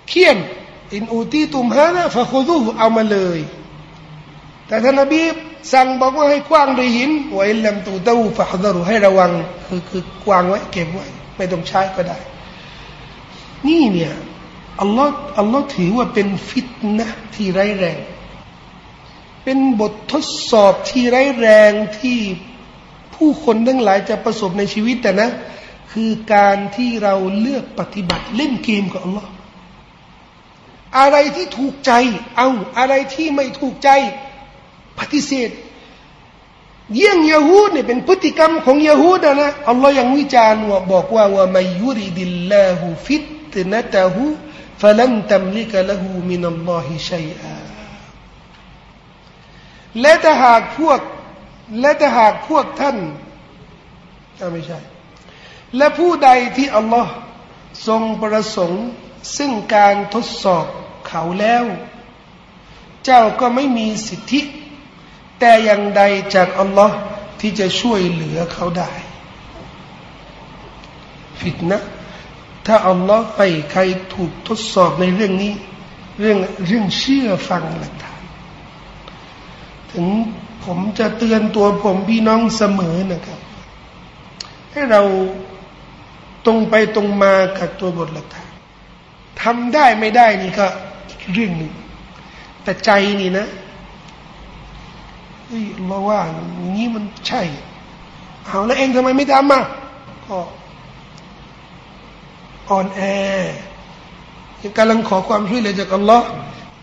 เขียนอินอูตีตุมฮานะฟะคุดูเอามาเลย แต่ท่านนบีสั่งบอกว่าให้กว้างด้วยหินไว้ลำตูเต้าฟะฮดรุให้ระวังคือคือกว้างไว้เก็บไว้ ไม่ต้องใช้ก็ได้ นี่เนี่ยอัลลอฮ์อัลลอฮ์ถือว่าเป็นฟิตนะที่ร้ายแรง เป็นบททดสอบที่ร้ายแรงที่ผู้คนทั้งหลายจะประสบในชีวิตแต่นะ คือการที่เราเลือกปฏิบัติเล่นเกมกับอัลลอฮ์อะไรที่ถูกใจ เอาอะไรที่ไม่ถูกใจปฏิเสธ เยี่ยงยาฮูดเนี่ยเป็นพฤติกรรมของยาฮูดนะอัลลอฮ์ยังวิจารณ์ว่าบอกว่าว่ามายุริดิลลาหูฟิตนะตะหูฟะลันตัมลิกะละหูมินัลลอฮิชัยอา และถ้าหากพวก และถ้าหากพวกท่านไม่ใช่ และผู้ใดที่อัลลอฮ์ทรงประสงค์ ซึ่งการทดสอบเขาแล้ว เจ้าก็ไม่มีสิทธิ แต่อย่างใดจากอัลลอฮ์ที่จะช่วยเหลือเขาได้ ฟิตนะถ้าอัลลอฮ์ไปใครถูกทดสอบในเรื่องนี้ เรื่องเรื่องเชื่อฟังหลักฐาน ถึงผมจะเตือนตัวผมพี่น้องเสมอนะครับ ให้เราตรงไปตรงมากับตัวบทหลักฐานทำได้ไม่ได้นี่ก็เรื่องหนึ่งแต่ใจนี่นะเฮ้ยเราว่าอย่างนี้มันใช่ เอาแล้วเองทำไมไม่ทำมาก็อ่อนแอกำลังขอความช่วยเหลือจากอัลลอฮ์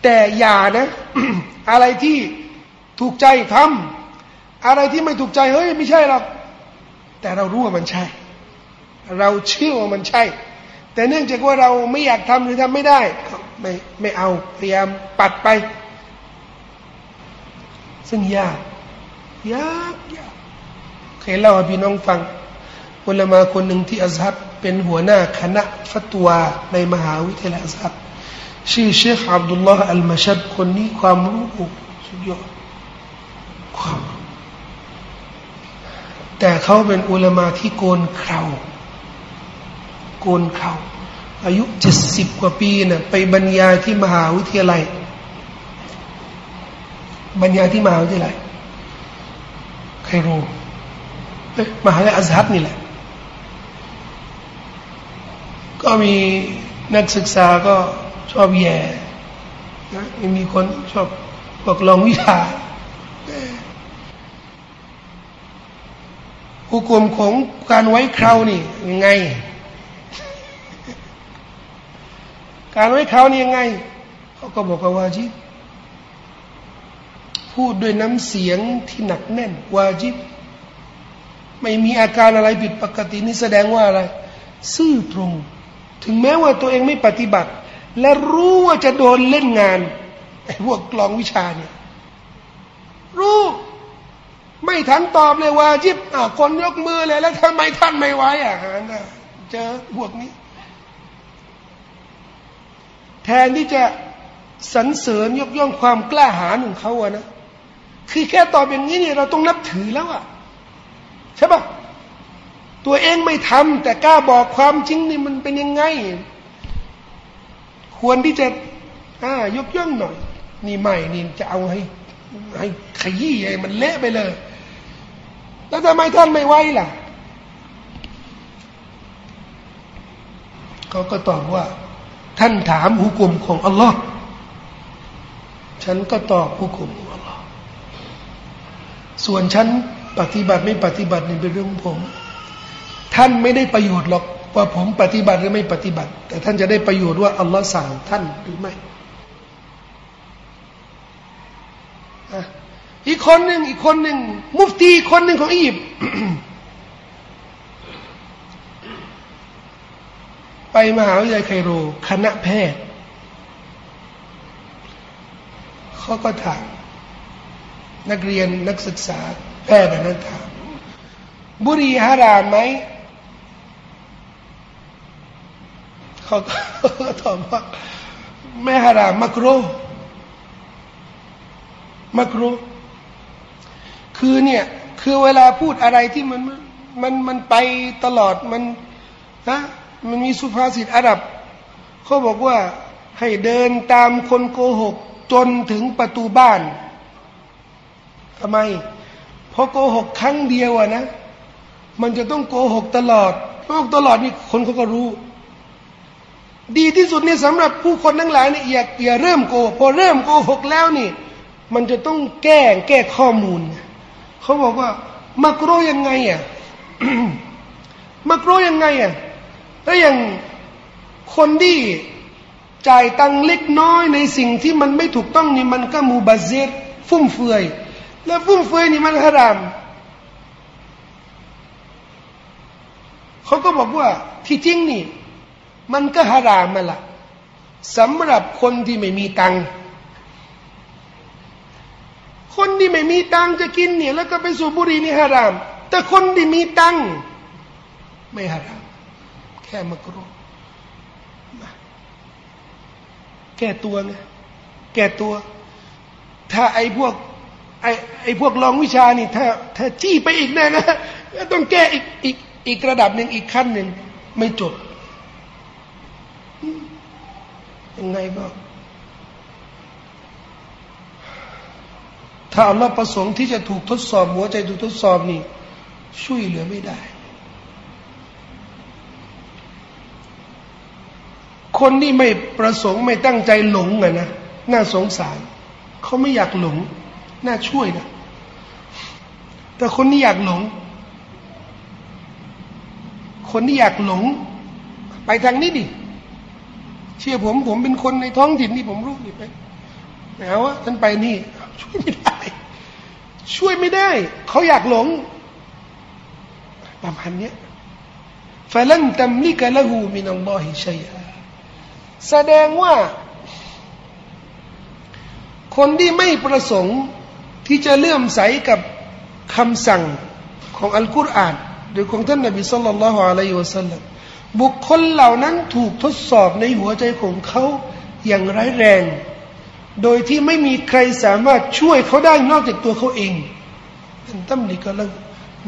แต่อย่านะ อะไรที่ ถูกใจทำอะไรที่ไม่ถูกใจเฮ้ยไม่ใช่หรอกแต่เรารู้ว่ามันใช่ เราเชื่อว่ามันใช่ แต่เนื่องจากว่าเราไม่อยากทำหรือทำไม่ได้ไม่ไม่เอาพยายามปัดไป ซึ่งยากยากยากเคยเล่าให้พี่น้องฟังอุลามาคนหนึ่งที่อัซฮัดเป็นหัวหน้าคณะฟัตวาในมหาวิทยาลัยอัซฮัดชื่อเชคอับดุลลอฮ์อัลมาชัดคนนี้ความรู้สุดยอด ความแต่เขาเป็นอุลามาที่โกนเคราโกนเคราอายุเจ็ดสิบกว่าปีนะ่ะไปบรรยายที่มหาวิทยาลัย บรรยายที่มหาวิทยาลัยใครรู้มหาวิทยาลัยอัซฮัดนี่แหละ ก็มีนักศึกษาก็ชอบแย่นะมีคนชอบบอกลองวิชา อุกมของการไว้คราวนี่ยังไง การไว้คราวนี่ยังไงเขาก็บอกว่าวาจิบพูดด้วยน้ำเสียงที่หนักแน่นวาจิบ ไม่มีอาการอะไรผิดปกตินี่แสดงว่าอะไร ซื่อตรง ถึงแม้ว่าตัวเองไม่ปฏิบัติ และรู้ว่าจะโดนเล่นงานไอ้พวกกลองวิชาเนี่ยรู้ ไม่ทันตอบเลยว่าจิบอะคนยกมือเลยแล้วทำไมท่านไม่ไว้อะเจอพวกนี้ แทนที่จะสรรเสริญยกย่องความกล้าหาญของเขาอะนะคือแค่ตอบอย่างนี้เนี่ยเราต้องนับถือแล้วอะใช่ปะตัวเองไม่ทำแต่กล้าบอกความจริงนี่มันเป็นยังไง ควรที่จะอ่ายกย่องหน่อย นี่ไม่นี่จะเอาให้ให้ขยี้ให้มันเละไปเลย แล้วทำไมท่านไม่ไว้ล่ะเขาก็ตอบว่า ท่านถามหุกุมของอัลลอฮ์ฉันก็ตอบหุกุมของอัลลอฮ์ส่วนฉันปฏิบัติไม่ปฏิบัตินี่เป็นเรื่องของผม ท่านไม่ได้ประโยชน์หรอกว่าผมปฏิบัติหรือไม่ปฏิบัติ แต่ท่านจะได้ประโยชน์ว่าอัลลอฮ์สั่งท่านหรือไม่ อีกคนหนึ่งอีกคนหนึ่งมุฟตีคนหนึ่งของอียิปต์ไปมหาวิทยาลัยไคโร คณะแพทย์เขาก็ถามนักเรียนนักศึกษาแพทย์นั้นถาม บุรีฮารามไหมเขาก็ตอบว่าไม่ฮารามมักโรมักโร คือเนี่ยคือเวลาพูดอะไรที่มันมันมันไปตลอดมันนะมันมีสุภาษิตอาหรับเขาบอกว่าให้เดินตามคนโกหก จนถึงประตูบ้านทำไมเพราะโกหกครั้งเดียวอะนะ มันจะต้องโกหกตลอดโกหกตลอดนี่คนเขาก็รู้ ดีที่สุดเนี่ยสำหรับผู้คนทั้งหลายเนี่ยอย่าอย่าเริ่มโกหกพอเริ่มโกหกแล้วนี่ มันจะต้องแก้แก้ข้อมูล เขาบอกว่า มักโรยังไงอะมักโรยังไงอะถ้าอย่างคนที่จ่ายตังเล็กน้อยในสิ่งที่มันไม่ถูกต้องนี่มันก็มูบาเซตฟุ่มเฟือย แล้วฟุ่มเฟือยนี่มันฮารามเขาก็บอกว่าที่จริงนี่ มันก็ฮารามมาละสำหรับคนที่ไม่มีตังค์ คนที่ไม่มีตังจะกินเนี่ยแล้วก็ไปสูบบุหรี่นี่ฮาราม แต่คนที่มีตังไม่ฮาราม แค่มากรุแก้ตัวไงแก้ตัว ถ้าไอ้พวกไอ้ไอ้พวกลองวิชานี่ ถ้าถ้าจี้ไปอีกแน่นะต้องแก้อีกอีกอีกระดับหนึ่งอีกขั้นหนึ่งไม่จบยังไงก็ ถ้าอัลลอฮ์ประสงค์ที่จะถูกทดสอบ หัวใจถูกทดสอบนี่ ช่วยเหลือไม่ได้ คนที่ไม่ประสงค์ไม่ตั้งใจหลงอะนะน่าสงสาร เขาไม่อยากหลง น่าช่วยนะแต่คนที่อยากหลง คนที่อยากหลง ไปทางนี้ดิเชื่อผมผมเป็นคนในท้องถิ่นนี่ผมรู้ดิไปเอาวะท่านไปนี่ ช่วยไม่ได้ ช่วยไม่ได้ เขาอยากหลง ประมาณนี้ฟลันตัมลิกะละหูมินัลลอฮิชัยแสดงว่า คนที่ไม่ประสงค์ที่จะเลื่อมใสกับคำสั่งของอัลกุรอานหรือของท่านนบีสุลต่านละฮ์อะลัยฮิวะสัลลัมบุคคลเหล่านั้นถูกทดสอบในหัวใจของเขาอย่างร้ายแรง โดยที่ไม่มีใครสามารถช่วยเขาได้นอกจากตัวเขาเองเป็นตั้มลิกะละ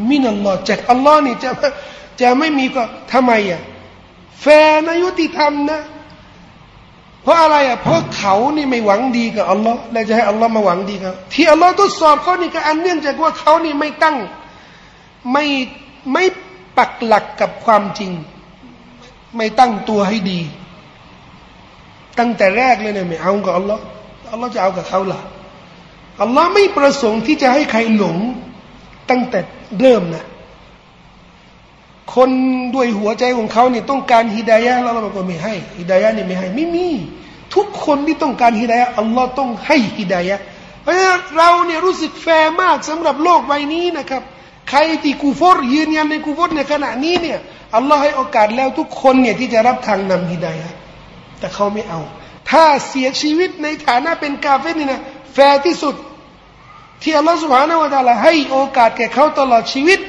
มินัลลอฮ์จากอัลลอฮ์นี่จะจะไม่มีก็ทำไมอะแฟนอายุติธรรมนะ เพราะอะไรอะเพราะเขานี่ไม่หวังดีกับอัลลอฮ์และจะให้อัลลอฮ์มาหวังดีกับที่อัลลอฮ์ทดสอบเขานี่ก็อันเนื่องจากว่าเขานี่ไม่ตั้งไม่ไม่ปักหลักกับความจริง ไม่ตั้งตัวให้ดี ตั้งแต่แรกเลยเนี่ยไม่เอากับอัลลอฮ์ อัลลอฮ์จะเอากับเขาล่ะอัลลอฮ์ไม่ประสงค์ที่จะให้ใครหลงตั้งแต่เริ่มนะคนด้วยหัวใจของเขาเนี่ยต้องการฮิดายะแล้วเราก็ไม่ให้ฮิดายะนี่ไม่ให้ไม่มี ทุกคนที่ต้องการฮิดายะอัลลอฮ์ต้องให้ฮิดายะเพราะฉะนั้นเราเนี่ยรู้สึกแฟร์มากสำหรับโลกใบนี้นะครับ ใครที่กูฟอร์ยืนยันในกูฟอร์ในขณะนี้เนี่ยอัลลอฮ์ให้โอกาสแล้วทุกคนเนี่ยที่จะรับทางนำฮิดายะแต่เขาไม่เอา ถ้าเสียชีวิตในฐานะเป็นกาเฟรนี่นะแฟร์ที่สุด ที่อัลลอฮ์سبحانه وتعالىให้โอกาสแก่เขาตลอดชีวิต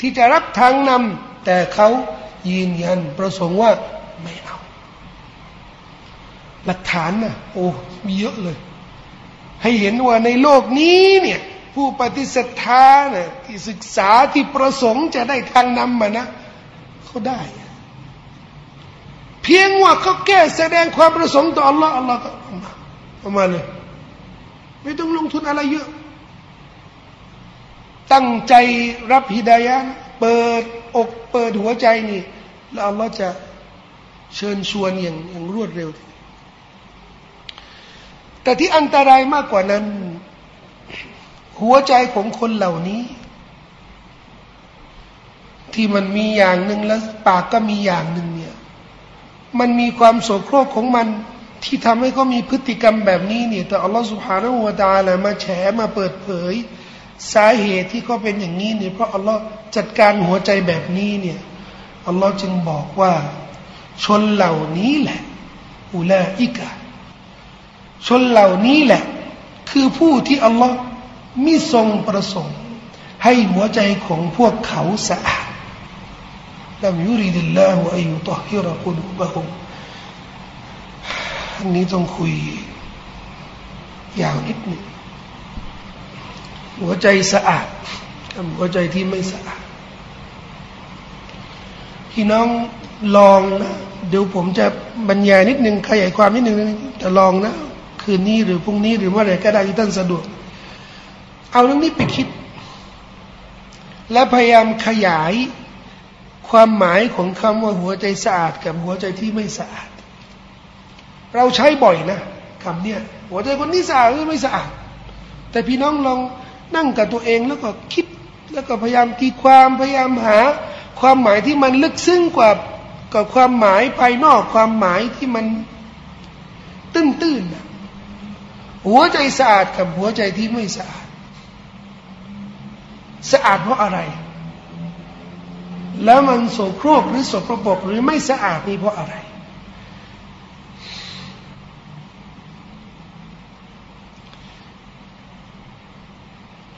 ที่จะรับทางนำแต่เขายืนยันประสงค์ว่าไม่เอา หลักฐานนะโอ้มีเยอะเลย ให้เห็นว่าในโลกนี้เนี่ยผู้ปฏิเสธานี่ยที่ศึกษาที่ประสงค์จะได้ทางนำมานะเขาได้ เพียงว่าเขาแก้แสดงความประสงค์ต่ออัลลอฮ์อัลลอฮ์ก็เอามาเลยไม่ต้องลงทุนอะไรเยอะ ตั้งใจรับฮิดายะเปิดอกเปิดหัวใจนี่ แล้วอัลลอฮ์จะเชิญชวนอย่างอย่างรวดเร็ว แต่ที่อันตรายมากกว่านั้น หัวใจของคนเหล่านี้ ที่มันมีอย่างหนึ่งแล้วปากก็มีอย่างหนึ่งเนี่ย มันมีความโสโครกของมันที่ทำให้เขามีพฤติกรรมแบบนี้เนี่ยแต่อัลลอฮฺสุบฮานาอูวาตาละมาแฉมาเปิดเผย สาเหตุที่เขาเป็นอย่างนี้เนี่ยเพราะอัลลอฮ์จัดการหัวใจแบบนี้เนี่ยอัลลอฮ์จึงบอกว่า ชนเหล่านี้แหละอุลาอิกะชนเหล่านี้แหละ คือผู้ที่อัลลอฮ์มิทรงประสงค์ ให้หัวใจของพวกเขาสะอาด ลำยุริดิลลาฮุอายุตฮิรกุลูบะฮุมอันนี้ต้องคุยยาวนิดหนึ่งหัวใจสะอาดกับหัวใจที่ไม่สะอาดพี่น้องลองนะเดี๋ยวผมจะบรรยายนิดนึงขยายความนิดนึงจะลองนะ คืนนี้หรือพรุ่งนี้หรือเมื่อไหร่ก็ได้ที่ท่านสะดวก เอาเรื่องนี้ไปคิด และพยายามขยาย ความหมายของคำว่าหัวใจสะอาดกับหัวใจที่ไม่สะอาด เราใช้บ่อยนะคำเนี้ยหัวใจคนนี้สะอาดหรือไม่สะอาด แต่พี่น้องลองนั่งกับตัวเองแล้วก็คิดแล้วก็พยายามตีความพยายามหา ความหมายที่มันลึกซึ้งกว่ากับความหมายภายนอกความหมายที่มันตื้นๆหัวใจสะอาดกับหัวใจที่ไม่สะอาด สะอาดเพราะอะไร แล้วมันโสโครกหรือโสกรปรกหรือไม่สะอาดนี่เพราะอะไร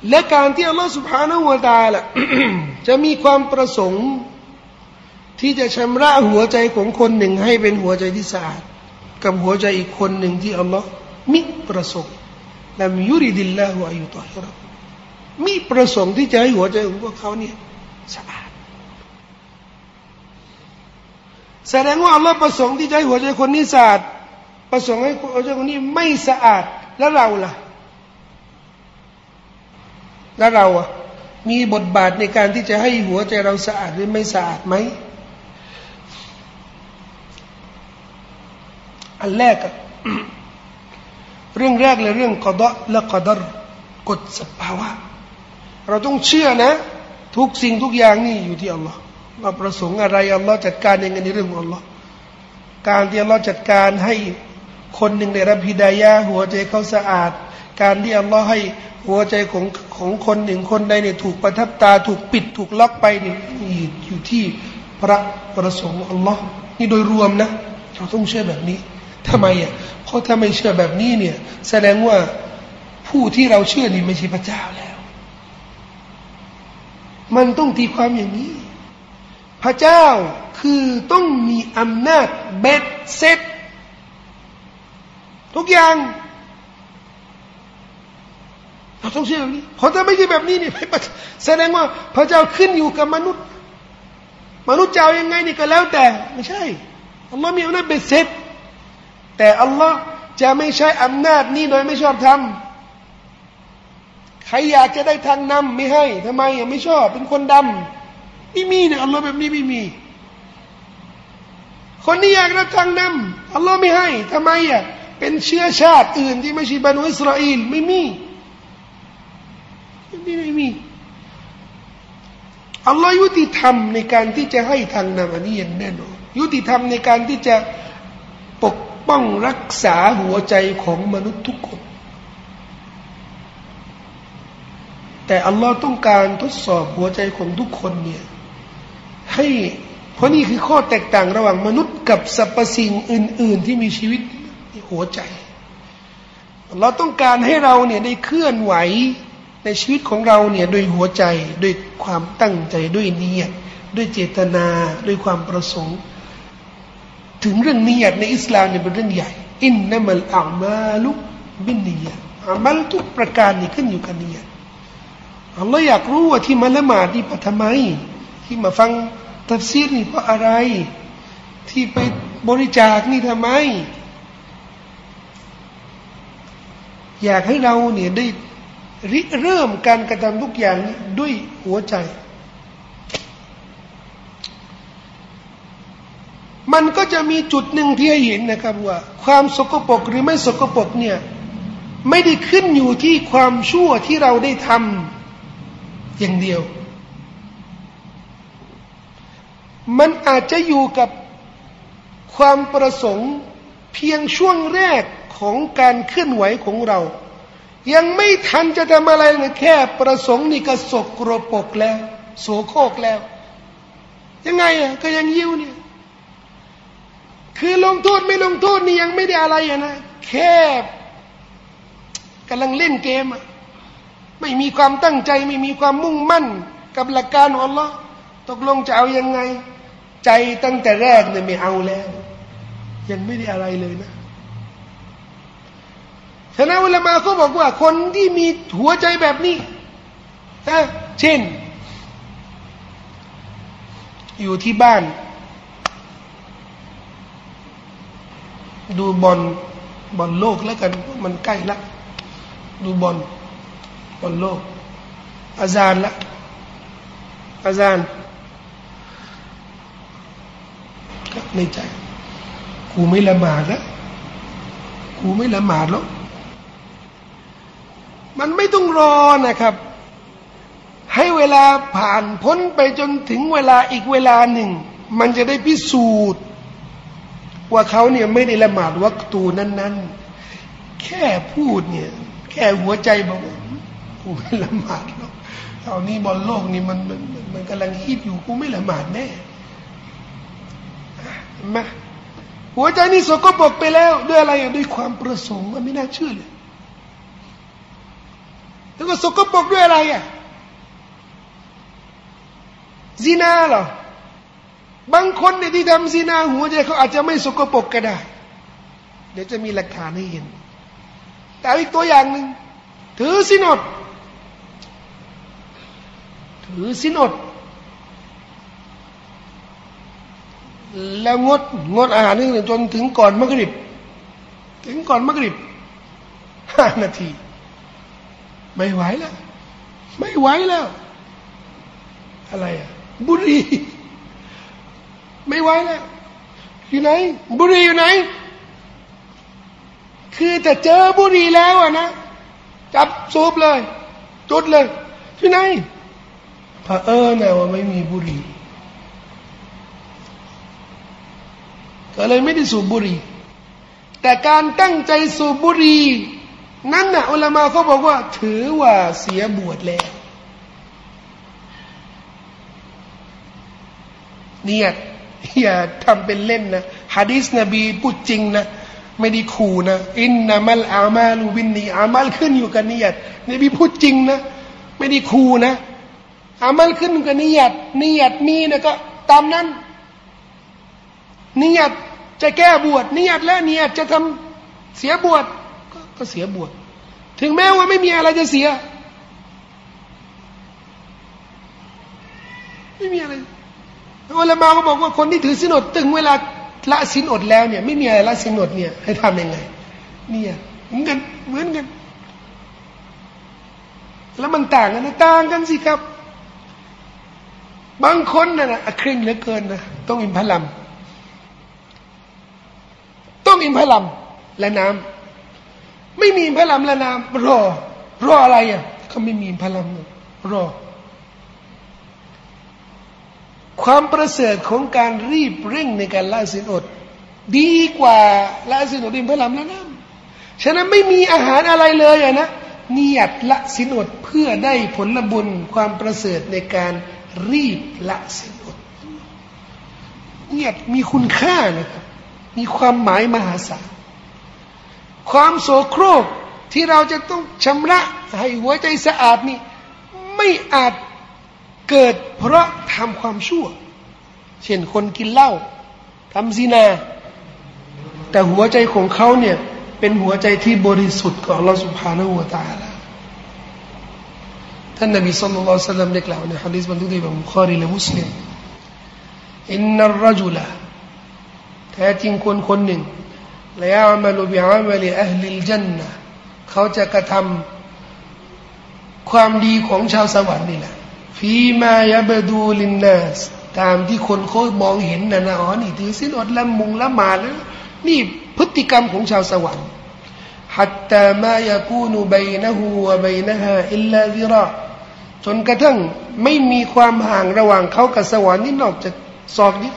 และการที่อัลลอฮฺสุบฮานาหัวตาละจะมีความประสงค์ ที่จะชำระหัวใจของคนหนึ่งให้เป็นหัวใจที่สะอาด กับหัวใจอีกคนหนึ่งที่อัลลอฮ์มิประสงค์และมียุริดิลลาหัวอายุต่อฮิรมีประสงค์ที่จะให้หัวใจของพวกเขาเนี่ยสะอาด แสดงว่าอัลลอฮ์ประสงค์ที่จะให้หัวใจคนนี้สะอาด ประสงค์ให้หัวใจคนนี้ไม่สะอาดแล้วเราล่ะ แล้วเราอะมีบทบาทในการที่จะให้หัวใจเราสะอาดหรือไม่สะอาดไหมอันแรกอะเรื่องแรกเลยเรื่องกอดะและกอดรกฎสภาวะ เราต้องเชื่อนะ ทุกสิ่งทุกอย่างนี่อยู่ที่อัลลอฮ์ เราประสงค์อะไรอัลลอฮ์จัดการยังไงในเรื่องของอัลลอฮ์การที่อัลลอฮ์จัดการให้คนหนึ่งได้รับฮิดายะหัวใจเขาสะอาด การที่อัลลอฮ์ให้หัวใจของของคนหนึ่งคนใดเนี่ยถูกประทับตาถูกปิดถูกล็อกไปเนี่ยอยู่ที่พระประสงค์อัลลอฮ์นี่โดยรวมนะ เราต้องเชื่อแบบนี้ทำไมอะเพราะถ้าไม่เชื่อแบบนี้เนี่ยแสดงว่าผู้ที่เราเชื่อนี่ไม่ใช่พระเจ้าแล้ว มันต้องตีความอย่างนี้ ระเจ้าคือต้องมีอำนาจเบ็ดเสร็จ ทุกอย่างเราต้องเชื่อแบบนี้เพราะถ้าไม่ใช่แบบนี้นี่แสดงว่าพระเจ้าขึ้นอยู่กับมนุษย์ มนุษย์เจ้ายังไงนี่ก็แล้วแต่ไม่ใช่อัลลอฮ์มีอำนาจเบ็ดเสร็จ แต่อัลลอฮ์จะไม่ใช้อำนาจนี้โดยไม่ชอบทำใครอยากจะได้ทางนำไม่ให้ทำไมยังไม่ชอบเป็นคนดำ ไม่มีเนี่ยอัลลอฮ์แบบนี้ไม่มี คนที่อยากได้ทางนำอัลลอฮ์ไม่ให้ทำไมอะเป็นเชื้อชาติอื่นที่ไม่ใช่บรรดอิสราเอลไม่มีไม่ไม่มีอัลลอฮ์ยุติธรรมในการที่จะให้ทางนำอันนี้อย่างแน่นอนยุติธรรมในการที่จะปกป้องรักษาหัวใจของมนุษย์ทุกคน แต่อัลลอฮ์ต้องการทดสอบหัวใจของทุกคนเนี่ย ให้ เพราะนี่คือข้อแตกต่างระหว่างมนุษย์กับสรรพสิ่งอื่น ๆ ที่มีชีวิตหัวใจ เราต้องการให้เราเนี่ยได้เคลื่อนไหวในชีวิตของเราเนี่ยด้วยหัวใจด้วยความตั้งใจด้วยเนียดด้วยเจตนาด้วยความประสงค์ ถึงเรื่องเนียดในอิสลามเนี่ยเป็นเรื่องใหญ่ อินนัมัลอามาลุบินเนียดอามัลทุกประการนี่ขึ้นอยู่กับเนียดอัลลอฮ์อยากรู้ว่าที่มาละหมาดนี่ปทำไม ที่มาฟัง ตัฟซีรนี่เพราะอะไร ที่ไปบริจาคนี่ทำไม อยากให้เราเนี่ยได้ริเริ่มการกระทำทุกอย่างด้วยหัวใจ มันก็จะมีจุดหนึ่งที่ให้เห็นนะครับว่า ความสกปรกหรือไม่สกปรกเนี่ยไม่ได้ขึ้นอยู่ที่ความชั่วที่เราได้ทำอย่างเดียว มันอาจจะอยู่กับความประสงค์เพียงช่วงแรกของการเคลื่อนไหวของเรา ยังไม่ทันจะทำอะไรเลยแค่ประสงค์นี่ก็สกรปกแล้ว โสโครกแล้ว ยังไงอะก็ยังยิ้วเนี่ยคือลงโทษไม่ลงโทษนี่ยังไม่ได้อะไรอะนะแค่กำลังเล่นเกมอะไม่มีความตั้งใจไม่มีความมุ่งมั่น กับหลักการของอัลลอฮ์ตกลงจะเอายังไง ใจตั้งแต่แรกเนี่ยไม่เอาแล้ว ยังไม่ได้อะไรเลยนะฉะนั้นอุลามาเขาบอกว่าคนที่มีหัวใจแบบนี้นะเช่น อยู่ที่บ้าน ดูบอลบอลโลกแล้วกัน มันใกล้ละดูบอลบอลโลก อาจารย์ละอาจารย์ ก็ในใจกูไม่ละหมาดแล้วกูไม่ละหมาดแล้วมันไม่ต้องรอนะครับ ให้เวลาผ่านพ้นไปจนถึงเวลาอีกเวลาหนึ่ง มันจะได้พิสูจน์ ว่าเขาเนี่ยไม่ได้ละหมาดวัคตูนั้น ๆ แค่พูดเนี่ย แค่หัวใจบอกว่ากูไม่ละหมาดหรอกตอนนี้บอลโลกนี่มันมันมันกำลังฮิตอยู่กูไม่ละหมาดแน่ มาหัวใจนี่สกปรกไปแล้ว ด้วยอะไรด้วยความประสงค์มันไม่น่าเชื่อเลยแล้วก็สกปรกด้วยอะไรอะซีนาเหรอบางคนเนี่ยที่ทำซีนาหัวใจเขาอาจจะไม่สกปรกก็ได้ เดี๋ยวจะมีหลักฐานให้เห็น แต่อีกตัวอย่างหนึ่งถือสินอดถือสินอด แล้วงดงดอาหารนี่จนถึงก่อนมักริบ ถึงก่อนมักริบห้านาที ไม่ไหวแล้ว ไม่ไหวแล้ว อะไรอะ บุรีไม่ไหวแล้ว อยู่ไหน บุรีอยู่ไหน คือแต่เจอบุรีแล้วอะนะ จับซูบเลย จุดเลย อยู่ไหนพระเออนะว่าไม่มีบุรี ก็เลยไม่ได้สูบบุหรี่ แต่การตั้งใจสูบบุหรี่นั้นนะอุลามาเขาบอกว่า ถือว่าเสียบวชแล้วเนี่ยอย่าทำเป็นเล่นนะฮะดิษนบีพูดจริงนะ ไม่ได้ขู่นะ อินนามัลอามาลูบินนีอามัลขึ้นอยู่กับนิยัตนบีพูดจริงนะ ไม่ได้ขู่นะ อามัลขึ้นกับนิยัตนิยัตมีนะก็ ตามนั้น นิยัตจะแก้บวชนิยัตแล้วนิยัตจะทำเสียบวชก็ก็เสียบวชถึงแม้ว่าไม่มีอะไรจะเสีย ไม่มีอะไรอุลามาก็บอกว่าคนที่ถือสินอดตึงเวลาละสินอดแล้วเนี่ย ไม่มีอะไรละสินอดเนี่ย ให้ทำยังไง เนี่ยเหมือนกันเหมือนกัน แล้วมันต่างกันนะต่างกันสิครับ บางคนนะนะเคร่งเหลือเกินนะต้องอิมพลัม ต้องอิมพลัมและน้ำไม่มีอิมพลัมและน้ำรอ รออะไรอะเขาไม่มีอิมพลัมรอ ความประเสริฐของการรีบเร่งในการละสินอด ดีกว่าละสินอดอิมพลัมละน้ำฉะนั้นไม่มีอาหารอะไรเลยอะนะเนียดละสินอดเพื่อได้ผลบุญความประเสริฐในการรีบละสินอดเนียดมีคุณค่านะครับ มีความหมายมหาศาลความโสโครกที่เราจะต้องชำระให้หัวใจสะอาดนี่ไม่อาจเกิดเพราะทำความชั่ว เช่นคนกินเหล้าทำซีนา แต่หัวใจของเขาเนี่ยเป็นหัวใจที่บริสุทธิ์ของเราสุภาณหัวตาละท่านนบีสุลต่านสัลลัมได้กล่าวในฮะดีษบรรทุกในบัมคารีและมุสลิมอินนัรจุล แท้จริงคนคนหนึ่งและยามลุบิอามัลอัลลิลจันนะเขาจะกระทำความดีของชาวสวรรค์นี่แหละฟีมายาบดูลินนัสตามที่คนเขามองเห็นนะนะอ๋อนี่ถือสินอดละมุงละหมาดแล้วนี่พฤติกรรมของชาวสวรรค์ฮัตตามายากูนูบนะฮูวะบนะฮาอิลลาซิระจนกระทั่งไม่มีความห่างระหว่างเขากับสวรรค์นี่นอกจากสอบนี้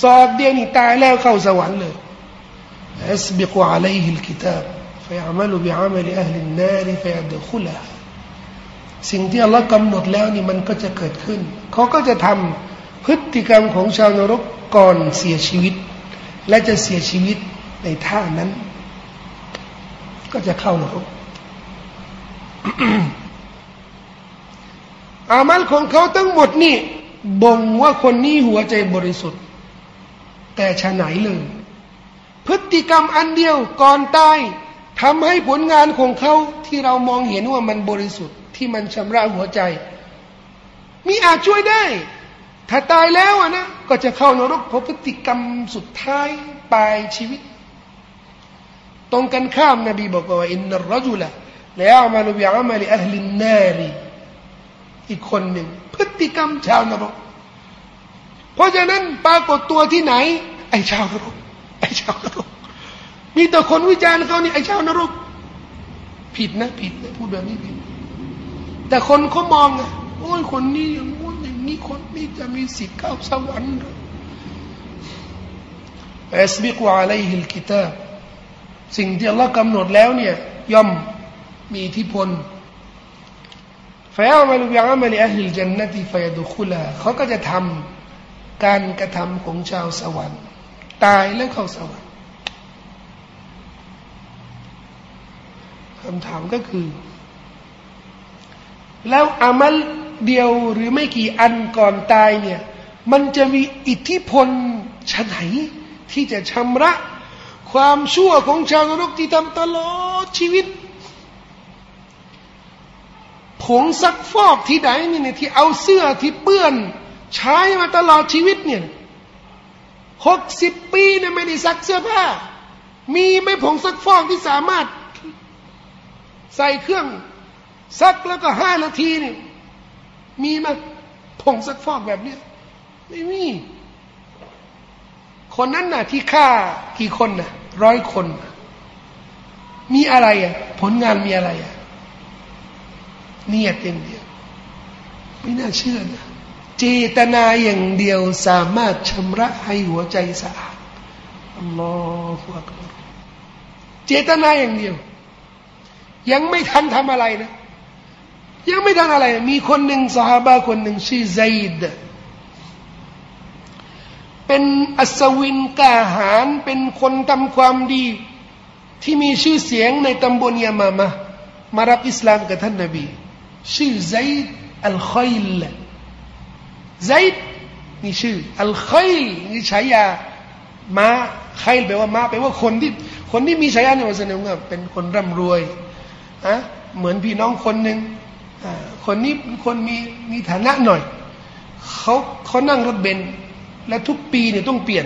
สอบเดียวนี่ตายแล้วเข้าสวรรค์เลย يسبق عليه الكتاب فيعمل بعمل أهل النار فيدخلها สิ่งที่อัลลอฮ์กำหนดแล้วนี่มันก็จะเกิดขึ้น เขาก็จะทำพฤติกรรมของชาวนรกก่อนเสียชีวิต และจะเสียชีวิตในท่านั้น ก็จะเข้านรกอามัลของเขาทั้งหมดนี่บ่งว่าคนนี้หัวใจบริสุทธิ์ แต่ชะไหนเลย พฤติกรรมอันเดียวก่อนตายทำให้ผลงานของเขาที่เรามองเห็นว่ามันบริสุทธิ์ที่มันชำระหัวใจ มีอาจช่วยได้ ถ้าตายแล้วนะ ก็จะเข้านรกเพราะพฤติกรรมสุดท้ายปลายชีวิต ตรงกันข้ามนบีบอกว่าอินนัรจุละแล้วมาลบิอามาลิอัลลินนารีอีกคนหนึ่งพฤติกรรมชาวนรก เพราะฉะนั้นปรากฏตัวที่ไหน ไอ้ชาวนรก ไอ้ชาวนรก มีแต่คนวิจารณ์เขานี่ไอ้ชาวนรก ผิดนะ ผิดนะพูดแบบนี้ผิด แต่คนเขามองอะโอ้ยคนนี้อย่างงู้นอย่างนี้คนนี้จะมีสิทธิ์เข้าสวรรค์เอสบิกวาอะลัยฮิลกิตาสิ่งที่อัลลอฮ์กำหนดแล้วเนี่ย ย่อมมีอิทธิพลฟยามาลุบิอามาลิอัลลจันนติฟยดุคุลาเขาก็จะทำ การกระทำของชาวสวรรค์ ตายแล้วเข้าสวรรค์คำถามก็คือ แล้วอามัลเดียวหรือไม่กี่อันก่อนตายเนี่ย มันจะมีอิทธิพลชนไหน ที่จะชำระ ความชั่วของชาวนรกที่ทำตลอดชีวิตผงซักฟอกที่ไหนเนี่ยที่เอาเสื้อที่เปื้อน ใช้มาตลอดชีวิตเนี่ยหกสิบปีเนี่ยไม่ได้ซักเสื้อผ้า มีไม่ผงซักฟอกที่สามารถ ใส่เครื่องซักแล้วก็ห้านาทีเนี่ยมีไหมผงซักฟอกแบบเนี้ยไม่มี คนนั้นน่ะ ที่ฆ่ากี่คนน่ะร้อยคน มีอะไรอะ ผลงานมีอะไรอะเนียดอย่างเดียว ไม่น่าเชื่อนะ เจตนาอย่างเดียวสามารถชำระให้หัวใจสะอาดอัลลอฮฺอักบารเจตนาอย่างเดียว ยังไม่ทันทำอะไรนะยังไม่ทันอะไร มีคนหนึ่งสหายคนหนึ่งชื่อไซด์เป็นอัศวินกาหารเป็นคนทำความดี ที่มีชื่อเสียงในตำบลยามามะมารับอิสลามกับท่านนบี ชื่อไซด์อัลคอยล ไซด์นี่ชื่อ อัลคอยลนี่ฉายาม้าใครแปลว่าม้าแปลว่าคนที่ คนที่มีฉายาเนี่ยมันแสดงว่าเป็นคนร่ำรวยอะเหมือนพี่น้องคนหนึ่งคนนี้คนมีมีฐานะหน่อยเขาเขานั่งรถเบนและทุกปีเนี่ยต้องเปลี่ยน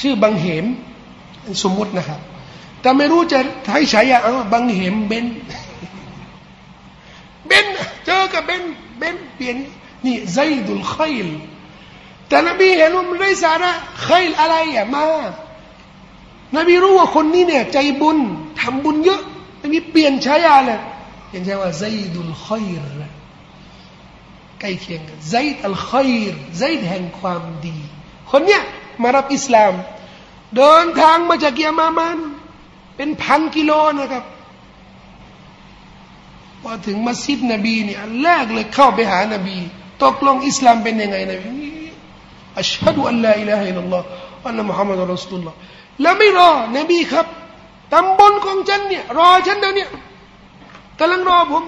ชื่อบังเหมสมมุตินะครับ แต่ไม่รู้จะให้ฉายาเอาบังเหมเบนเบนเจอกับเบนเบนเปลี่ยน นี่ไซดุลขัยลแต่นบีเห็นว่ามันได้สาระขัยลอะไรอะมานบีรู้ว่าคนนี้เนี่ย ใจบุญทำบุญเยอะนบีเปลี่ยนฉายาเลยเปลี่ยนฉายว่าไซดุลขัยรใกล้เคียงกันไซดอัลขัยรไซด์แห่งความดี คนเนี้ยมารับอิสลาม เดินทางมาจากยามามัน เป็นพันกิโลนะครับพอถึงมัสยิดนบีเนี่ยแรกเลยเข้าไปหานบี ตกลงอิสลามเป็นยังไงนบีอัชฮะดุอัลลอฮฺอิลาฮิลลอฮฺอัลลอฮฺมุฮัมมัดอัลลอฮฺแล้วไม่รอนบีครับตำบลของฉันเนี่ยรอฉันเดี๋ยวนี้กำลังรอผม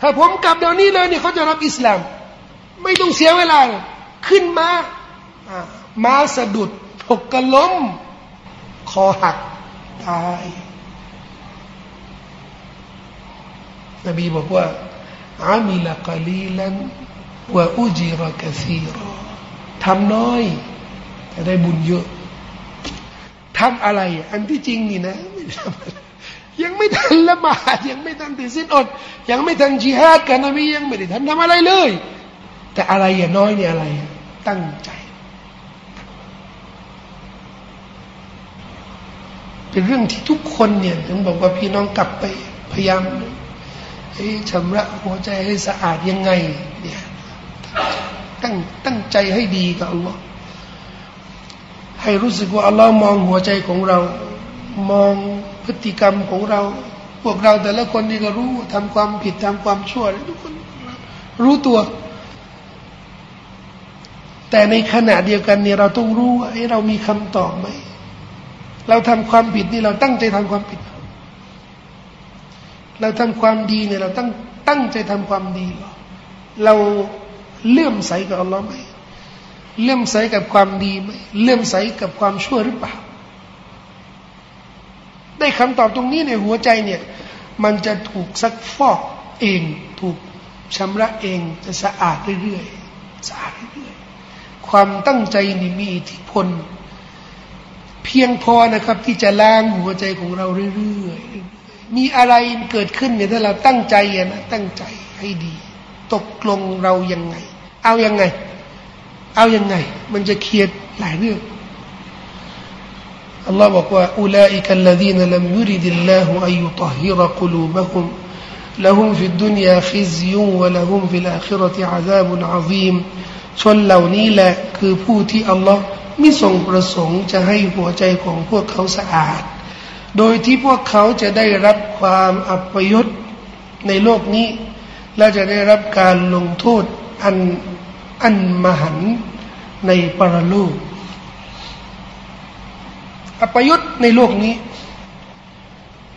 ถ้าผมกลับเดี๋ยวนี้เลยเนี่ยเขาจะรับอิสลาม ไม่ต้องเสียเวลา ขึ้นมามาสะดุดถกกระล้ม คอหัก ตาย นบีบอกว่าอามิลกลีลัน วะอุจิรกซีรอทำน้อยจะได้บุญเยอะทำอะไร อันที่จริงนี่นะ ยังไม่ทันละหมาดยังไม่ทันติดสินอด ยังไม่ทันจิฮาดกันนบียังไม่ได้ทันทำอะไรเลย แต่อะไรอย่าน้อยเนี่ยอะไร ตั้งใจ เป็นเรื่องที่ทุกคนเนี่ยถึงบอกว่าพี่น้องกลับไปพยายามให้ชำระหัวใจให้สะอาดยังไง เนี่ย ตั้งตั้งใจให้ดีกับอัลลอฮ์ให้รู้สึกว่าอัลลอฮ์มองหัวใจของเรา มองพฤติกรรมของเรา พวกเราแต่ละคนนี่ก็รู้ทำความผิดทำความชั่วทุกคนรู้ตัว แต่ในขณะเดียวกันเนี่ยเราต้องรู้ว่าเรามีคำตอบไหมเราทำความผิดนี่เราตั้งใจทำความผิด เราทำความดีเนี่ยเราตั้งตั้งใจทำความดี เรา เลื่อมใสกับอัลลอฮ์ไหมเลื่อมใสกับความดีไหมเลื่อมใสกับความชั่วหรือเปล่า ได้คำตอบตรงนี้ในหัวใจเนี่ย มันจะถูกซักฟอกเอง ถูกชำระเองจะสะอาดเรื่อยๆสะอาดเรื่อยๆความตั้งใจนี่มีอิทธิพล เพียงพอนะครับ ที่จะล้างหัวใจของเราเรื่อยๆมีอะไรเกิดขึ้นเนี่ยถ้าเราตั้งใจนะตั้งใจให้ดี ตกลงเรายังไง เอายังไงเอายังไง มันจะเครียดหลายเรื่องอัลลอฮ์บอกว่าอุลาอิกัลลดีนลัมยุริดิลลาหุอัยยุตฮิรกุลูบะฮุม لهم في الدنيا خزي ولهم في الآخرة عذاب عظيم ชนเหล่านี้แหละคือผู้ที่อัลลอฮ์มิทรงประสงค์จะให้หัวใจของพวกเขาสะอาด โดยที่พวกเขาจะได้รับความอัปยศในโลกนี้ และจะได้รับการลงโทษ อันอันมหันในปรโลกอัปยุทธ์ในโลกนี้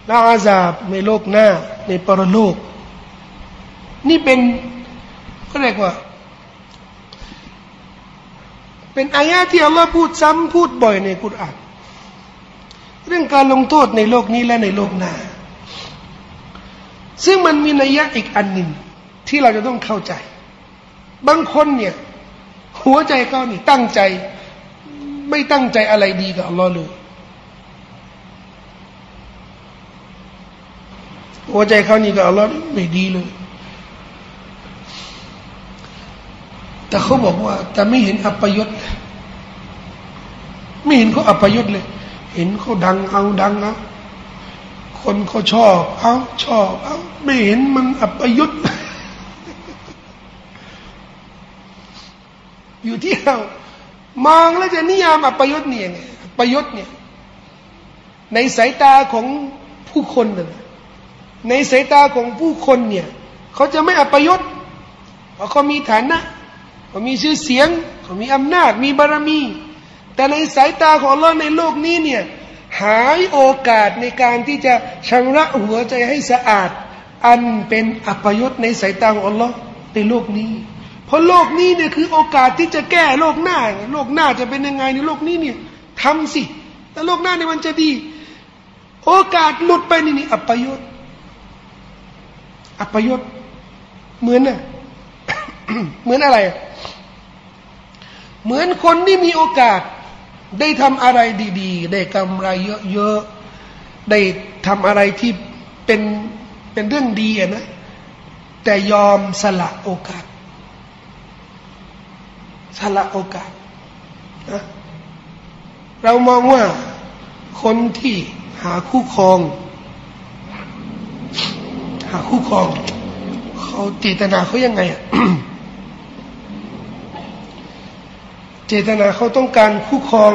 และอาซาบในโลกหน้าในปรโลก นี่เป็นก็เรียกว่า เป็นอายะที่อัลลอฮ์พูดซ้ำพูดบ่อยในกุรอานเรื่องการลงโทษในโลกนี้และในโลกหน้า ซึ่งมันมีนัยยะอีกอันหนึ่งที่เราจะต้องเข้าใจ บางคนเนี่ย หัวใจเขานี่ตั้งใจ ไม่ตั้งใจอะไรดีกับอัลลอฮ์เลยหัวใจเขานี่กับอัลลอฮ์ไม่ดีเลย แต่เขาบอกว่า แต่ไม่เห็นอัปยศเลยไม่เห็นเขาอัปยศเลย เห็นเขาดังเอาดังเอาคนเขาชอบเอาชอบเอาไม่เห็นมันอัปยศเลย อยู่ที่เรา มองแล้วจะนิยามอัปยศเนี่ยไงอัปยศเนี่ย ในสายตาของผู้คนน่ะในสายตาของผู้คนเนี่ยเขาจะไม่อัปยศเพราะเขามีฐานะเขามีชื่อเสียงเขามีอำนาจ มีบารมี แต่ในสายตาของเราในโลกนี้เนี่ยหายโอกาสในการที่จะชำระหัวใจให้สะอาด อันเป็นอัปยศในสายตาของอัลลอฮ์ในโลกนี้ เพราะโลกนี้เนี่ยคือโอกาสที่จะแก้โลกหน้า โลกหน้าจะเป็นยังไงในโลกนี้เนี่ยทำสิ แต่โลกหน้าเนี่ยมันจะดี โอกาสหลุดไปนี่นี่อัปยศอัปยศเหมือนน่ะเหมือนอะไร เหมือนคนที่มีโอกาส ได้ทำอะไรดี ๆ ได้กำไรเยอะๆได้ทำอะไรที่เป็นเป็นเรื่องดีนะแต่ยอมสละโอกาส สละโอกาสนะเรามองว่าคนที่หาคู่ครอง หาคู่ครอง เขาเจตนาเขายังไงอะเจตนาเขาต้องการคู่ครอง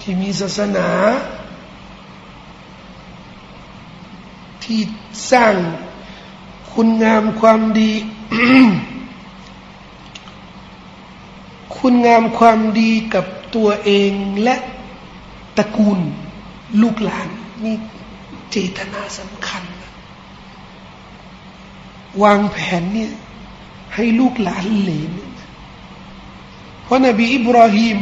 ที่มีศาสนา ที่สร้างคุณงามความดี คุณงามความดีกับตัวเองและตระกูลลูกหลาน นี่เจตนาสำคัญ วางแผนเนี่ยให้ลูกหลานเหลนเพราะนบีอิบราฮิม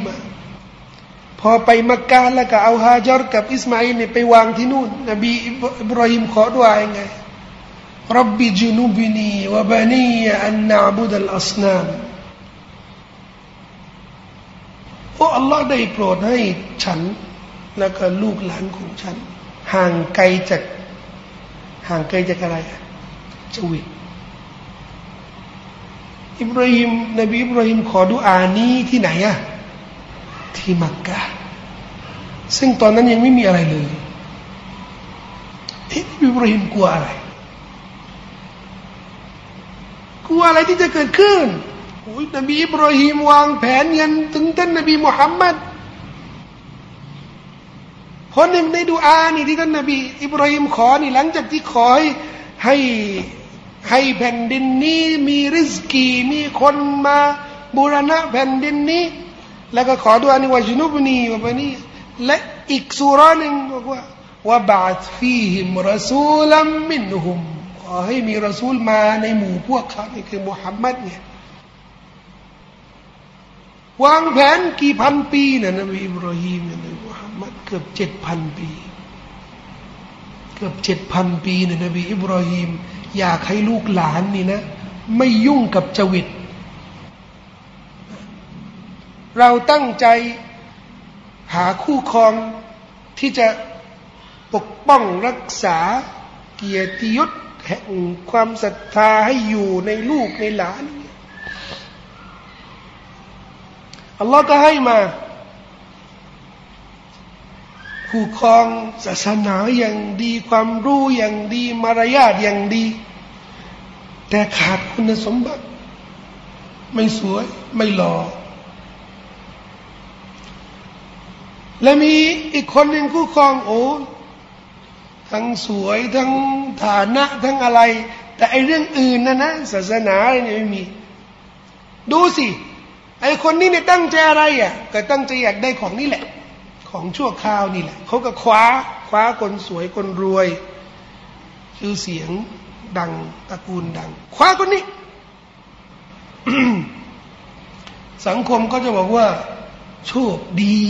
พอไปมักกะแล้วก็เอาฮาจารกับอิสมาอินไปวางที่นู่น นบีอิบราฮิมขอดุอายังไงรับบิจุนุบินีวะบานีอันนาบุดัลอัสนามโอ้อัลลอฮ์ได้โปรดให้ฉัน แล้วก็ลูกหลานของฉัน ห่างไกลจากห่างไกลจากอะไรจวิตอิบราฮิมนบีอิบราฮิมขอดุอานี้ที่ไหนอะที่มักกะซึ่งตอนนั้นยังไม่มีอะไรเลยอิบราฮิมกลัวอะไร กลัวอะไรที่จะเกิดขึ้น นบีอิบราฮิมวางแผนเงินถึงท่านนบีมุฮัมมัดคนหนึ่งในดูอานี่ที่ท่านนบีอิบราฮิมขอนี่หลังจากที่ขอให้ให้ให้แผ่นดินนี้มีริสกีมีคนมาบูรณะแผ่นดินนี้ แล้วก็ขอดุอานี้ว่าจุนุบนีว่าแบบนี้และอีกสุรานึ่งบอกว่าว่าบาทฟีหิมรสูลัมมินหุมขอให้มีรสูลมาในหมู่พวกเขานี่คือมุฮัมมัดเนี่ย วางแผนกี่พันปีเนะนบีอิบราฮิมเนี่ยมุฮัมมัดเกือบเจ็ดพันปี เกือบเจ็ดพันปีเนี่ยนบีอิบราฮิมอยากให้ลูกหลานนี่นะ ไม่ยุ่งกับจวิต เราตั้งใจหาคู่ครองที่จะปกป้องรักษาเกียรติยศแห่งความศรัทธาให้อยู่ในลูกในหลาน อัลลอฮ์ก็ให้มาคู่ครองศาสนาอย่างดีความรู้อย่างดีมารยาทอย่างดี แต่ขาดคุณสมบัติ ไม่สวยไม่หล่อและมีอีกคนหนึ่งคู่ครองโอ้ทั้งสวยทั้งฐานะทั้งอะไร แต่ไอเรื่องอื่นนะนะศาสนาอะไรเนี่ยไม่มี ดูสิ ไอคนนี้เนี่ยตั้งใจอะไรอะก็ตั้งใจอยากได้ของนี่แหละ ของชั่วคราวนี่แหละเขาก็คว้าคว้าคนสวยคนรวยชื่อเสียงดังตระกูลดัง คว้าคนนี้ สังคมก็จะบอกว่า โชคดี